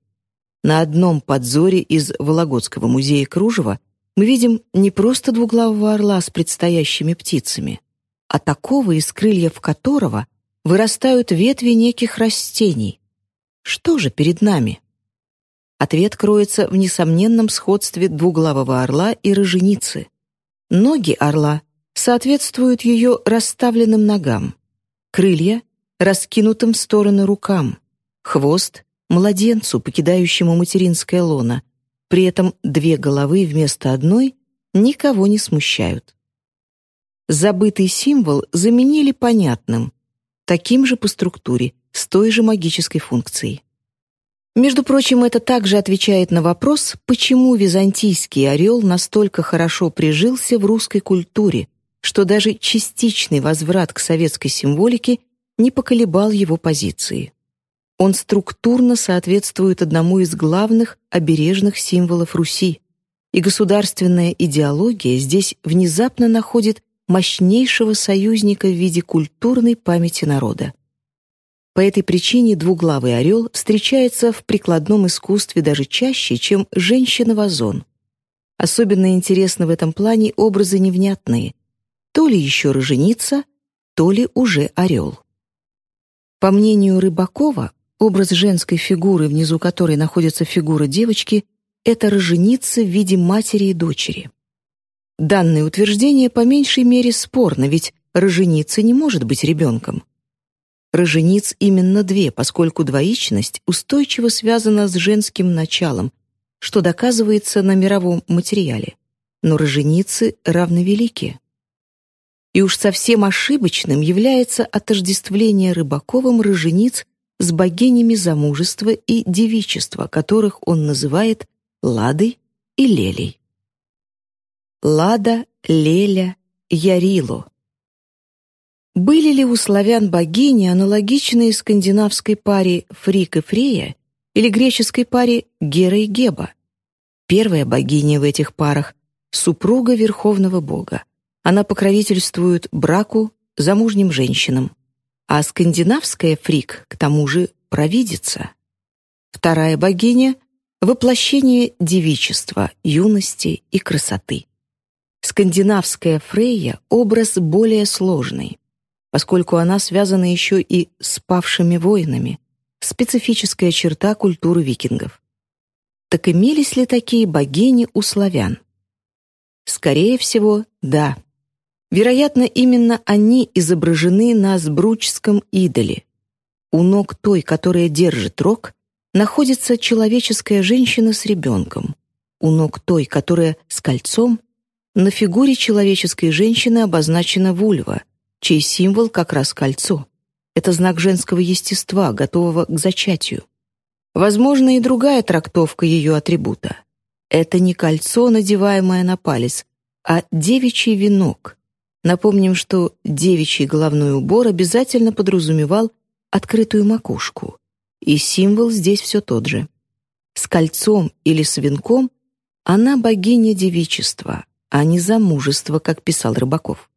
На одном подзоре из Вологодского музея кружева мы видим не просто двуглавого орла с предстоящими птицами, а такого, из крыльев которого вырастают ветви неких растений. Что же перед нами? Ответ кроется в несомненном сходстве двуглавого орла и роженицы. Ноги орла соответствуют ее расставленным ногам, крылья — раскинутым в стороны рукам, хвост — младенцу, покидающему материнское лоно. При этом две головы вместо одной никого не смущают. Забытый символ заменили понятным, таким же по структуре, с той же магической функцией. Между прочим, это также отвечает на вопрос, почему византийский орел настолько хорошо прижился в русской культуре, что даже частичный возврат к советской символике не поколебал его позиции. Он структурно соответствует одному из главных обережных символов Руси, и государственная идеология здесь внезапно находит мощнейшего союзника в виде культурной памяти народа. По этой причине двуглавый орел встречается в прикладном искусстве даже чаще, чем женщина-вазон. Особенно интересны в этом плане образы невнятные. То ли еще роженица, то ли уже орел. По мнению Рыбакова, образ женской фигуры, внизу которой находится фигура девочки, это роженица в виде матери и дочери. Данное утверждение по меньшей мере спорно, ведь роженица не может быть ребенком. Рожениц именно две, поскольку двоичность устойчиво связана с женским началом, что доказывается на мировом материале. Но роженицы равновелики. И уж совсем ошибочным является отождествление Рыбаковым рожениц с богинями замужества и девичества, которых он называет Ладой и Лелей. Лада, Леля, Ярило. Были ли у славян богини, аналогичные скандинавской паре Фрик и Фрея или греческой паре Гера и Геба? Первая богиня в этих парах — супруга верховного бога. Она покровительствует браку, замужним женщинам, а скандинавская фрик, к тому же, провидица. Вторая богиня — воплощение девичества, юности и красоты. Скандинавская Фрейя — образ более сложный, поскольку она связана еще и с павшими воинами, специфическая черта культуры викингов. Так имелись ли такие богини у славян? Скорее всего, да. Вероятно, именно они изображены на сбручском идоле. У ног той, которая держит рог, находится человеческая женщина с ребенком. У ног той, которая с кольцом, на фигуре человеческой женщины обозначена вульва, чей символ как раз кольцо. Это знак женского естества, готового к зачатию. Возможно, и другая трактовка ее атрибута. Это не кольцо, надеваемое на палец, а девичий венок. Напомним, что девичий головной убор обязательно подразумевал открытую макушку. И символ здесь все тот же. С кольцом или с венком она богиня девичества, а не замужества, как писал Рыбаков.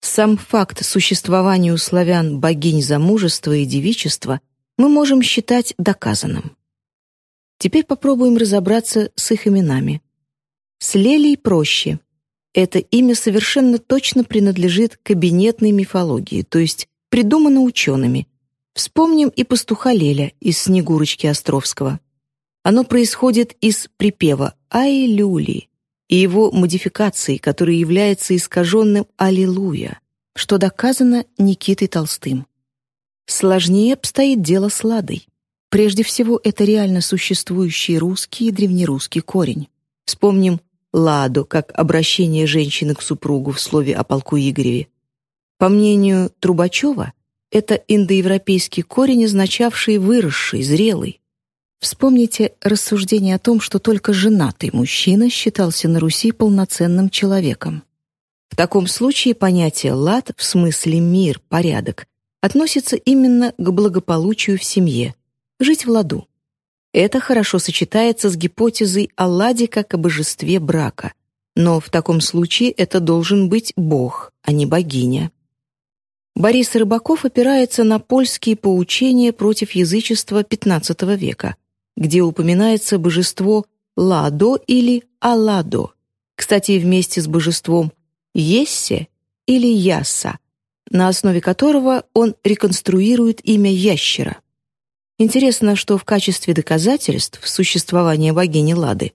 Сам факт существования у славян богинь замужества и девичества мы можем считать доказанным. Теперь попробуем разобраться с их именами. С Лелей проще. Это имя совершенно точно принадлежит кабинетной мифологии, то есть придумано учеными. Вспомним и пастуха Леля из «Снегурочки» Островского. Оно происходит из припева «Ай, люли» и его модификации, который является искаженным «Аллилуйя», что доказано Никитой Толстым. Сложнее обстоит дело с Ладой. Прежде всего, это реально существующий русский и древнерусский корень. Вспомним ладу, как обращение женщины к супругу в слове о полку Игореве. По мнению Трубачева, это индоевропейский корень, означавший выросший, зрелый. Вспомните рассуждение о том, что только женатый мужчина считался на Руси полноценным человеком. В таком случае понятие «лад» в смысле «мир», «порядок» относится именно к благополучию в семье, жить в ладу. Это хорошо сочетается с гипотезой о ладе как о божестве брака. Но в таком случае это должен быть бог, а не богиня. Борис Рыбаков опирается на польские поучения против язычества XV века, где упоминается божество Ладо или Алладо. Кстати, вместе с божеством Ессе или Яса, на основе которого он реконструирует имя ящера. Интересно, что в качестве доказательств существования богини Лады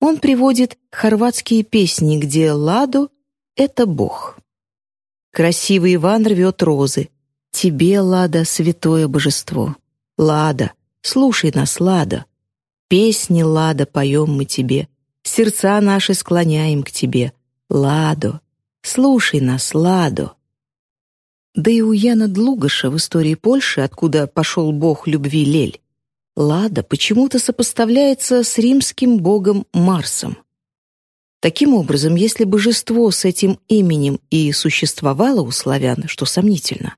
он приводит хорватские песни, где Ладу — это бог. Красивый Иван рвет розы. Тебе, Лада, святое божество. Лада, слушай нас, Лада. Песни, Лада, поем мы тебе. Сердца наши склоняем к тебе. Ладо, слушай нас, Ладо. Да и у Яна Длугаша в истории Польши, откуда пошел бог любви Лель, Лада почему-то сопоставляется с римским богом Марсом. Таким образом, если божество с этим именем и существовало у славян, что сомнительно,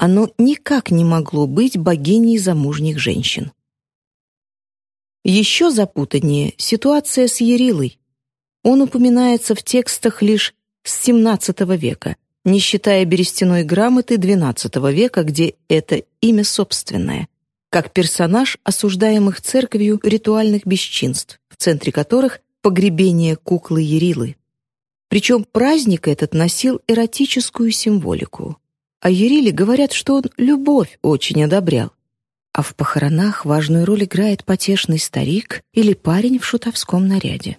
оно никак не могло быть богиней замужних женщин. Еще запутаннее ситуация с Ярилой. Он упоминается в текстах лишь с XVII века, не считая берестяной грамоты XII века, где это имя собственное, как персонаж осуждаемых церковью ритуальных бесчинств, в центре которых погребение куклы Ярилы. Причем праздник этот носил эротическую символику. О Яриле говорят, что он любовь очень одобрял. А в похоронах важную роль играет потешный старик или парень в шутовском наряде.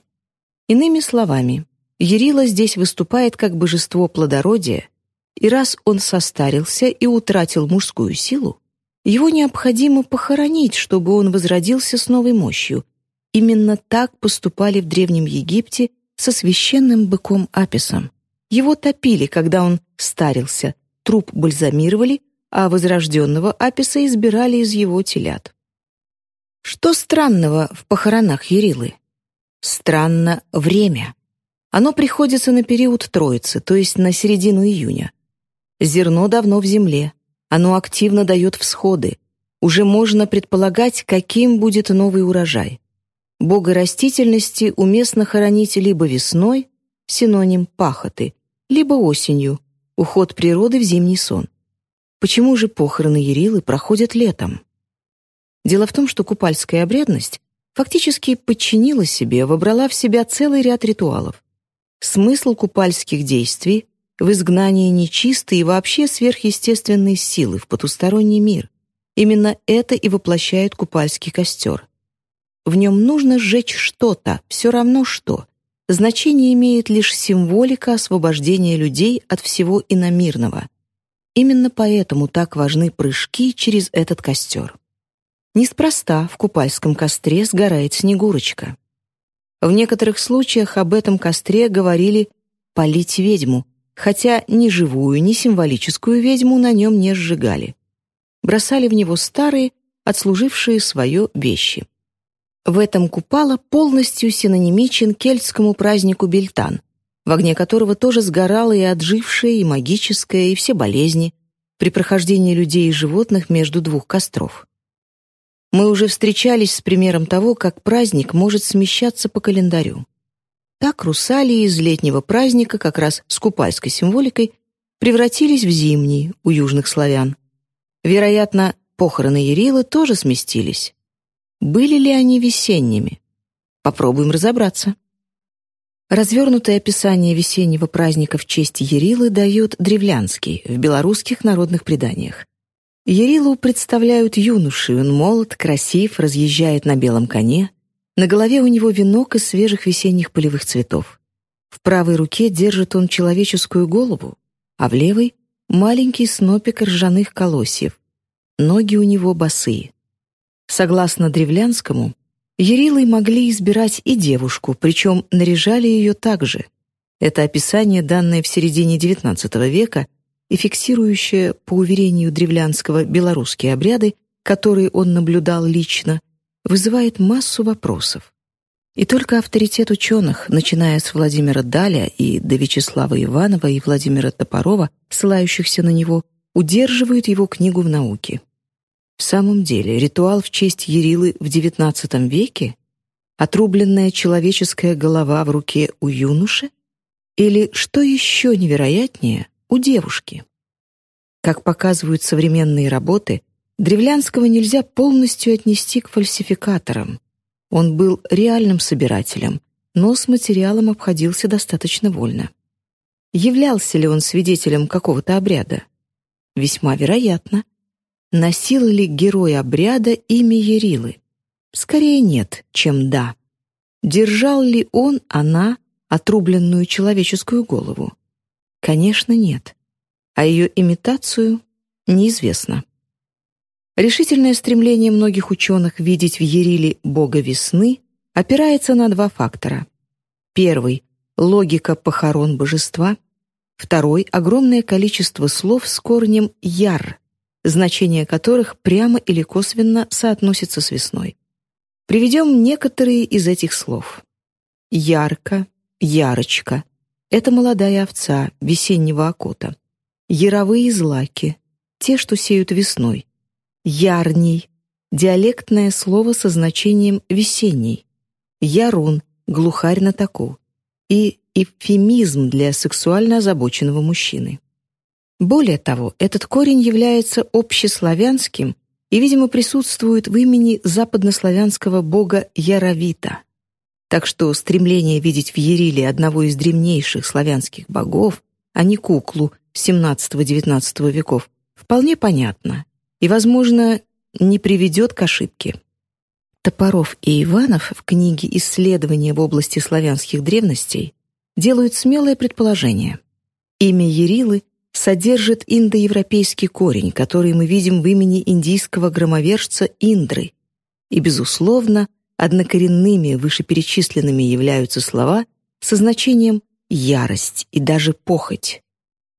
Иными словами, Ярила здесь выступает как божество плодородия, и раз он состарился и утратил мужскую силу, его необходимо похоронить, чтобы он возродился с новой мощью. Именно так поступали в Древнем Египте со священным быком Аписом. Его топили, когда он старился, труп бальзамировали, а возрожденного Аписа избирали из его телят. Что странного в похоронах Ярилы? Странно время. Оно приходится на период Троицы, то есть на середину июня. Зерно давно в земле, оно активно дает всходы. Уже можно предполагать, каким будет новый урожай. Бога растительности уместно хоронить либо весной, синоним пахоты, либо осенью, уход природы в зимний сон. Почему же похороны Ярилы проходят летом? Дело в том, что купальская обрядность фактически подчинила себе, вобрала в себя целый ряд ритуалов. Смысл купальских действий в изгнании нечистой и вообще сверхъестественной силы в потусторонний мир. Именно это и воплощает купальский костер. В нем нужно сжечь что-то, все равно что. Значение имеет лишь символика освобождения людей от всего иномирного. Именно поэтому так важны прыжки через этот костер. Неспроста в купальском костре сгорает Снегурочка. В некоторых случаях об этом костре говорили «полить ведьму», хотя ни живую, ни символическую ведьму на нем не сжигали. Бросали в него старые, отслужившие свое вещи. В этом купала полностью синонимичен кельтскому празднику Бельтан, в огне которого тоже сгорало и отжившее, и магическое, и все болезни при прохождении людей и животных между двух костров. Мы уже встречались с примером того, как праздник может смещаться по календарю. Так русалии из летнего праздника, как раз с купальской символикой, превратились в зимние у южных славян. Вероятно, похороны Ярилы тоже сместились. Были ли они весенними? Попробуем разобраться. Развернутое описание весеннего праздника в честь Ярилы дает Древлянский в белорусских народных преданиях. Ярилу представляют юноши, он молод, красив, разъезжает на белом коне, на голове у него венок из свежих весенних полевых цветов. В правой руке держит он человеческую голову, а в левой — маленький снопик ржаных колосьев. Ноги у него босые. Согласно древлянскому, Ярилой могли избирать и девушку, причем наряжали ее также. Это описание, данное в середине XIX века и фиксирующее, по уверению древлянского, белорусские обряды, которые он наблюдал лично, вызывает массу вопросов. И только авторитет ученых, начиная с Владимира Даля и до Вячеслава Иванова и Владимира Топорова, ссылающихся на него, удерживают его книгу в науке. В самом деле, ритуал в честь Ярилы в XIX веке? Отрубленная человеческая голова в руке у юноши? Или, что еще невероятнее, у девушки? Как показывают современные работы, Древлянского нельзя полностью отнести к фальсификаторам. Он был реальным собирателем, но с материалом обходился достаточно вольно. Являлся ли он свидетелем какого-то обряда? Весьма вероятно. Носил ли герой обряда имя Ярилы? Скорее нет, чем да. Держал ли он, она, отрубленную человеческую голову? Конечно, нет. А ее имитацию неизвестно. Решительное стремление многих ученых видеть в Ериле бога весны опирается на два фактора. Первый — логика похорон божества. Второй — огромное количество слов с корнем «яр», значение которых прямо или косвенно соотносится с весной. Приведем некоторые из этих слов. Ярко, ярочка — это молодая овца весеннего окота. Яровые злаки — те, что сеют весной. Ярний — диалектное слово со значением «весенний». Ярун — глухарь на таку. И эвфемизм для сексуально озабоченного мужчины. Более того, этот корень является общеславянским и, видимо, присутствует в имени западнославянского бога Яровита. Так что стремление видеть в Яриле одного из древнейших славянских богов, а не куклу XVII-XIX веков, вполне понятно и, возможно, не приведет к ошибке. Топоров и Иванов в книге «Исследования в области славянских древностей» делают смелое предположение. Имя Ярилы содержит индоевропейский корень, который мы видим в имени индийского громовержца Индры. И, безусловно, однокоренными вышеперечисленными являются слова со значением «ярость» и даже «похоть».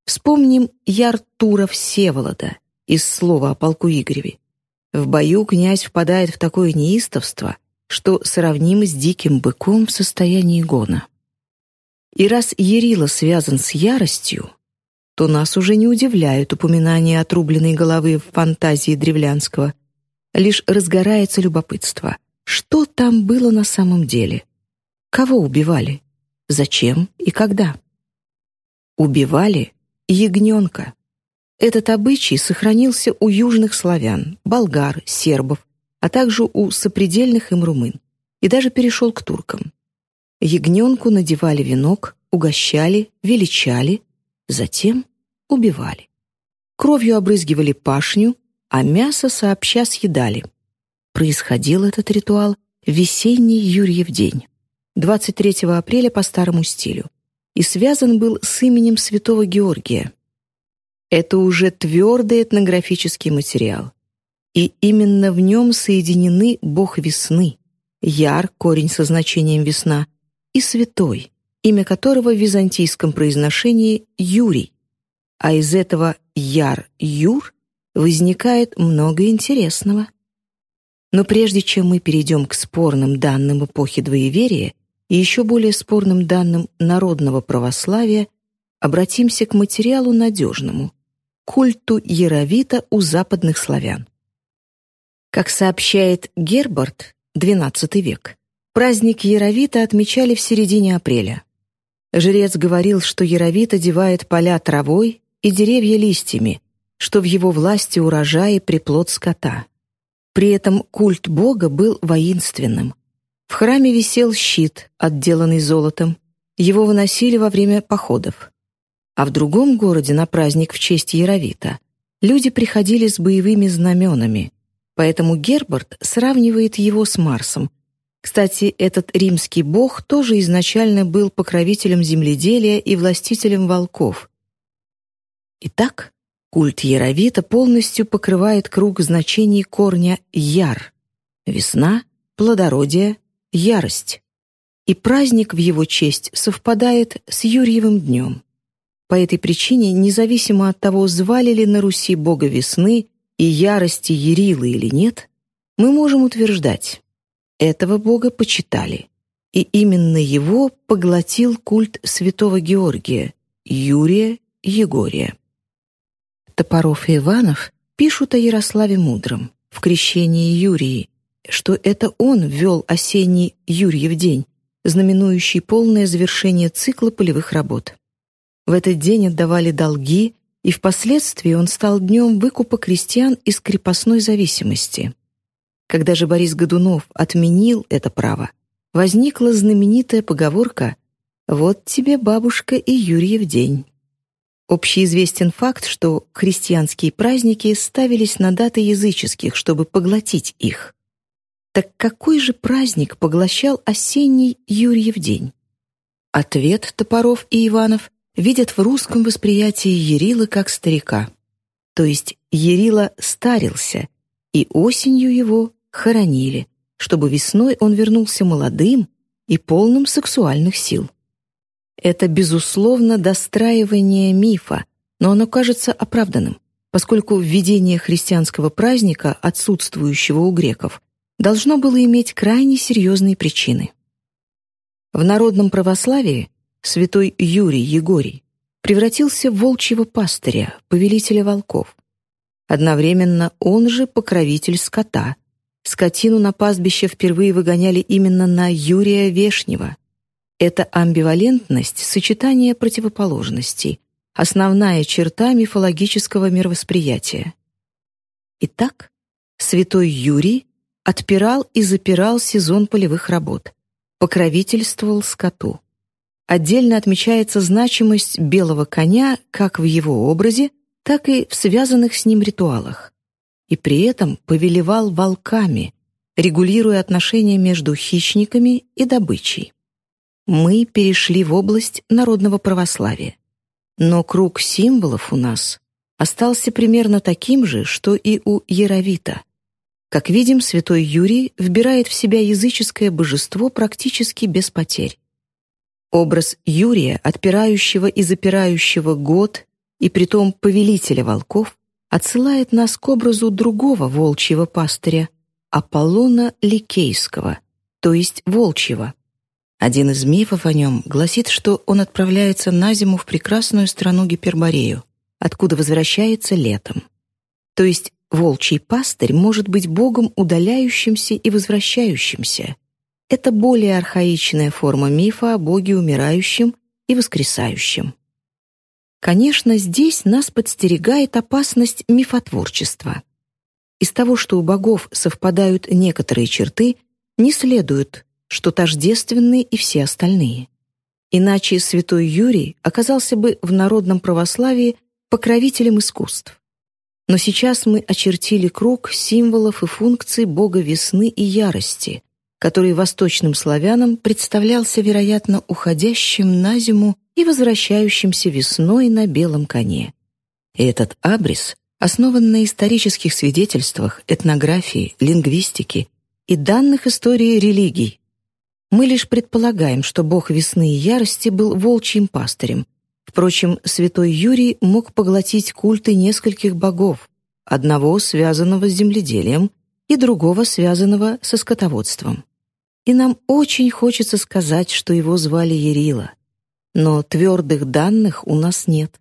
Вспомним Яртура Всеволода, из слова о полку Игореве. В бою князь впадает в такое неистовство, что сравним с диким быком в состоянии гона. И раз Ярила связан с яростью, то нас уже не удивляют упоминания отрубленной головы в фантазии Древлянского. Лишь разгорается любопытство. Что там было на самом деле? Кого убивали? Зачем и когда? Убивали ягненка. Этот обычай сохранился у южных славян, болгар, сербов, а также у сопредельных им румын, и даже перешел к туркам. Ягненку надевали венок, угощали, величали, затем убивали. Кровью обрызгивали пашню, а мясо сообща съедали. Происходил этот ритуал весенний Юрьев день, 23 апреля по старому стилю, и связан был с именем святого Георгия. Это уже твердый этнографический материал. И именно в нем соединены бог весны, яр, корень со значением весна, и святой, имя которого в византийском произношении Юрий. А из этого Яр-Юр возникает много интересного. Но прежде чем мы перейдем к спорным данным эпохи двоеверия и еще более спорным данным народного православия, обратимся к материалу надежному — культу Яровита у западных славян. Как сообщает Гербарт, XII век, праздник Яровита отмечали в середине апреля. Жрец говорил, что Яровит одевает поля травой и деревья листьями, что в его власти урожай и приплод скота. При этом культ Бога был воинственным. В храме висел щит, отделанный золотом. Его выносили во время походов. А в другом городе на праздник в честь Яровита люди приходили с боевыми знаменами, поэтому Герберт сравнивает его с Марсом. Кстати, этот римский бог тоже изначально был покровителем земледелия и властителем волков. Итак, Культ Яровита полностью покрывает круг значений корня «яр» — весна, плодородие, ярость. И праздник в его честь совпадает с Юрьевым днем. По этой причине, независимо от того, звали ли на Руси бога весны и ярости Ярилы или нет, мы можем утверждать, этого бога почитали. И именно его поглотил культ святого Георгия, Юрия Егория. Топоров и Иванов пишут о Ярославе Мудром в крещении Юрии, что это он ввел осенний Юрьев день, знаменующий полное завершение цикла полевых работ. В этот день отдавали долги, и впоследствии он стал днем выкупа крестьян из крепостной зависимости. Когда же Борис Годунов отменил это право, возникла знаменитая поговорка «Вот тебе, бабушка, и Юрьев день». Общеизвестен факт, что христианские праздники ставились на даты языческих, чтобы поглотить их. Так какой же праздник поглощал осенний Юрьев день? Ответ Топоров и Иванов видят в русском восприятии Ярила как старика. То есть Ярила старился, и осенью его хоронили, чтобы весной он вернулся молодым и полным сексуальных сил. Это, безусловно, достраивание мифа, но оно кажется оправданным, поскольку введение христианского праздника, отсутствующего у греков, должно было иметь крайне серьезные причины. В народном православии святой Юрий Егорий превратился в волчьего пастыря, повелителя волков. Одновременно он же покровитель скота. Скотину на пастбище впервые выгоняли именно на Юрия Вешнего, это амбивалентность — сочетание противоположностей, основная черта мифологического мировосприятия. Итак, святой Юрий отпирал и запирал сезон полевых работ, покровительствовал скоту. Отдельно отмечается значимость белого коня как в его образе, так и в связанных с ним ритуалах. И при этом повелевал волками, регулируя отношения между хищниками и добычей мы перешли в область народного православия. Но круг символов у нас остался примерно таким же, что и у Яровита. Как видим, святой Юрий вбирает в себя языческое божество практически без потерь. Образ Юрия, отпирающего и запирающего год, и притом повелителя волков, отсылает нас к образу другого волчьего пастыря, Аполлона Ликейского, то есть волчьего. Один из мифов о нем гласит, что он отправляется на зиму в прекрасную страну Гиперборею, откуда возвращается летом. То есть волчий пастырь может быть богом удаляющимся и возвращающимся. Это более архаичная форма мифа о боге умирающем и воскресающем. Конечно, здесь нас подстерегает опасность мифотворчества. Из того, что у богов совпадают некоторые черты, не следует, что тождественны и все остальные. Иначе святой Юрий оказался бы в народном православии покровителем искусств. Но сейчас мы очертили круг символов и функций бога весны и ярости, который восточным славянам представлялся, вероятно, уходящим на зиму и возвращающимся весной на белом коне. И этот абрис основан на исторических свидетельствах, этнографии, лингвистике и данных истории религий. Мы лишь предполагаем, что бог весны и ярости был волчьим пастырем. Впрочем, святой Юрий мог поглотить культы нескольких богов, одного связанного с земледелием и другого связанного со скотоводством. И нам очень хочется сказать, что его звали Ярила. Но твердых данных у нас нет.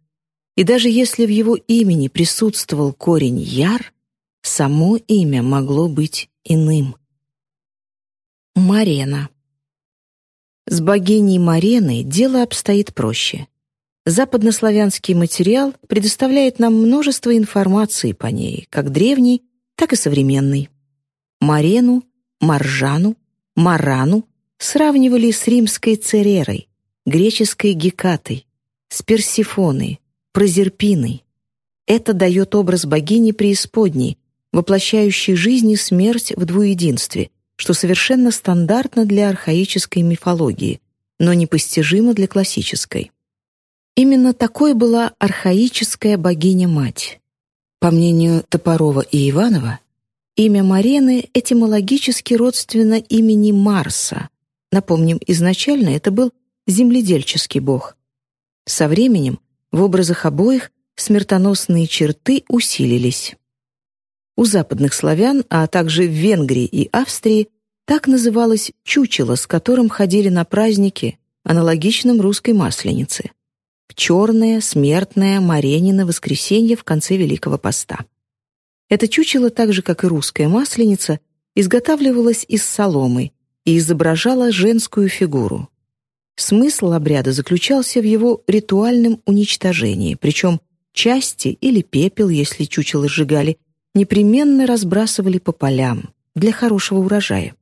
И даже если в его имени присутствовал корень «яр», само имя могло быть иным. Марена. С богиней Мареной дело обстоит проще. Западнославянский материал предоставляет нам множество информации по ней, как древней, так и современной. Марену, Маржану, Марану сравнивали с римской Церерой, греческой Гекатой, с Персифоной, Прозерпиной. Это дает образ богини преисподней, воплощающей жизнь и смерть в двуединстве, что совершенно стандартно для архаической мифологии, но непостижимо для классической. Именно такой была архаическая богиня-мать. По мнению Топорова и Иванова, имя Марены этимологически родственно имени Марса. Напомним, изначально это был земледельческий бог. Со временем в образах обоих смертоносные черты усилились. У западных славян, а также в Венгрии и Австрии, так называлось чучело, с которым ходили на праздники, аналогичным русской масленице. Черное, смертное, Маренино воскресенье в конце Великого Поста. Это чучело, так же, как и русская масленица, изготавливалось из соломы и изображало женскую фигуру. Смысл обряда заключался в его ритуальном уничтожении, причем части или пепел, если чучело сжигали, непременно разбрасывали по полям для хорошего урожая.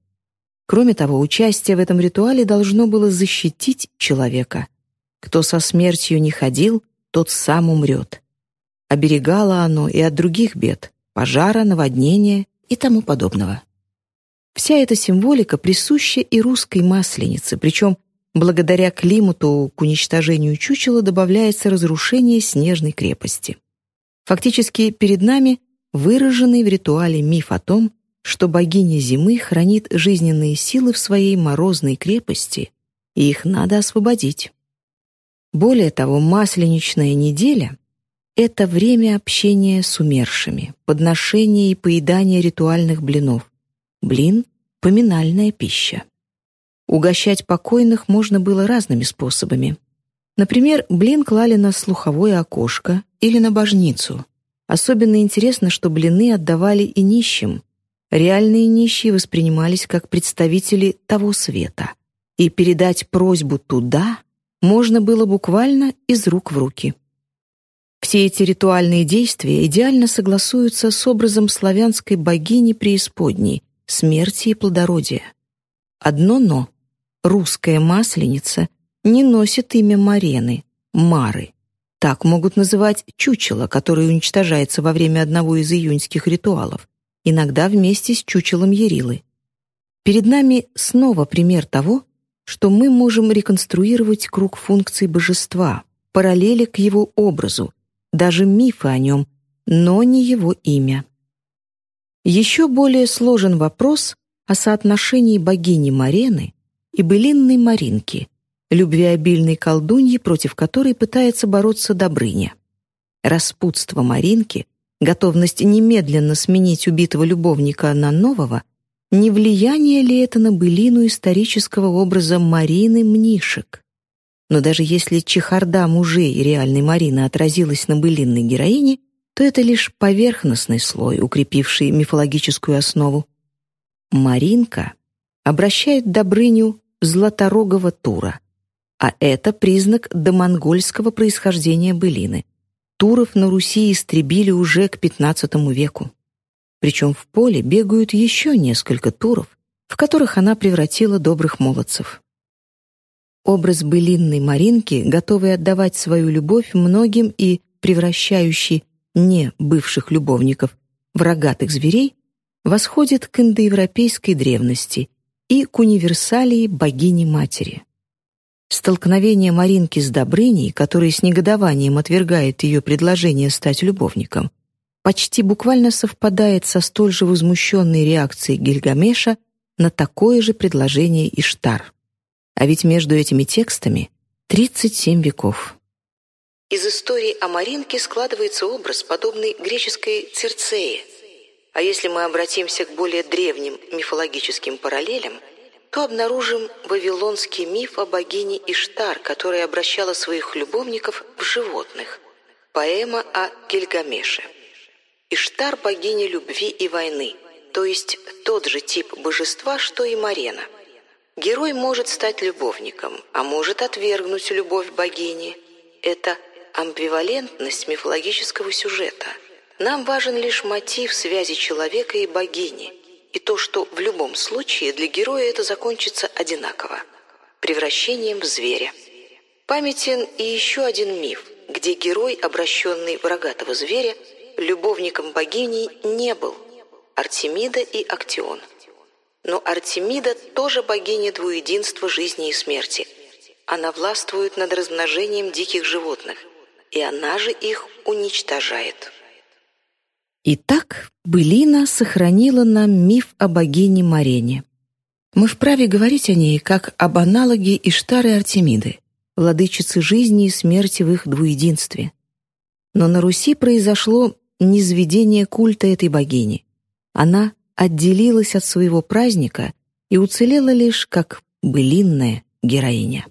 Кроме того, участие в этом ритуале должно было защитить человека. Кто со смертью не ходил, тот сам умрет. Оберегало оно и от других бед — пожара, наводнения и тому подобного. Вся эта символика присуща и русской масленице, причем Благодаря климату к уничтожению чучела добавляется разрушение снежной крепости. Фактически перед нами выраженный в ритуале миф о том, что богиня зимы хранит жизненные силы в своей морозной крепости, и их надо освободить. Более того, масленичная неделя — это время общения с умершими, подношения и поедания ритуальных блинов. Блин — поминальная пища. Угощать покойных можно было разными способами. Например, блин клали на слуховое окошко или на божницу. Особенно интересно, что блины отдавали и нищим. Реальные нищие воспринимались как представители того света. И передать просьбу туда можно было буквально из рук в руки. Все эти ритуальные действия идеально согласуются с образом славянской богини преисподней, смерти и плодородия. Одно «но» русская масленица не носит имя Марены, Мары. Так могут называть чучело, которое уничтожается во время одного из июньских ритуалов, иногда вместе с чучелом Ярилы. Перед нами снова пример того, что мы можем реконструировать круг функций божества, параллели к его образу, даже мифы о нем, но не его имя. Еще более сложен вопрос о соотношении богини Марены и былинной Маринки, любвеобильной колдуньи, против которой пытается бороться Добрыня. Распутство Маринки, готовность немедленно сменить убитого любовника на нового, не влияние ли это на былину исторического образа Марины Мнишек? Но даже если чехарда мужей реальной Марины отразилась на былинной героине, то это лишь поверхностный слой, укрепивший мифологическую основу. Маринка обращает Добрыню златорогого тура. а это признак домонгольского происхождения былины. Туров на Руси истребили уже к XV веку. Причем в поле бегают еще несколько туров, в которых она превратила добрых молодцев. Образ былинной Маринки, готовой отдавать свою любовь многим и превращающий не бывших любовников в рогатых зверей, восходит к индоевропейской древности и к универсалии богини-матери. Столкновение Маринки с Добрыней, который с негодованием отвергает ее предложение стать любовником, почти буквально совпадает со столь же возмущенной реакцией Гильгамеша на такое же предложение Иштар. А ведь между этими текстами 37 веков. Из истории о Маринке складывается образ, подобный греческой Цирцее. А если мы обратимся к более древним мифологическим параллелям – то обнаружим вавилонский миф о богине Иштар, которая обращала своих любовников в животных. Поэма о Гильгамеше. Иштар – богиня любви и войны, то есть тот же тип божества, что и Марена. Герой может стать любовником, а может отвергнуть любовь богини. Это амбивалентность мифологического сюжета. Нам важен лишь мотив связи человека и богини – и то, что в любом случае для героя это закончится одинаково – превращением в зверя. Памятен и еще один миф, где герой, обращенный в рогатого зверя, любовником богини не был – Артемида и Актион. Но Артемида тоже богиня двуединства жизни и смерти. Она властвует над размножением диких животных, и она же их уничтожает. Итак, Былина сохранила нам миф о богине Марене. Мы вправе говорить о ней как об аналоге Иштары Артемиды, владычицы жизни и смерти в их двуединстве. Но на Руси произошло низведение культа этой богини. Она отделилась от своего праздника и уцелела лишь как былинная героиня.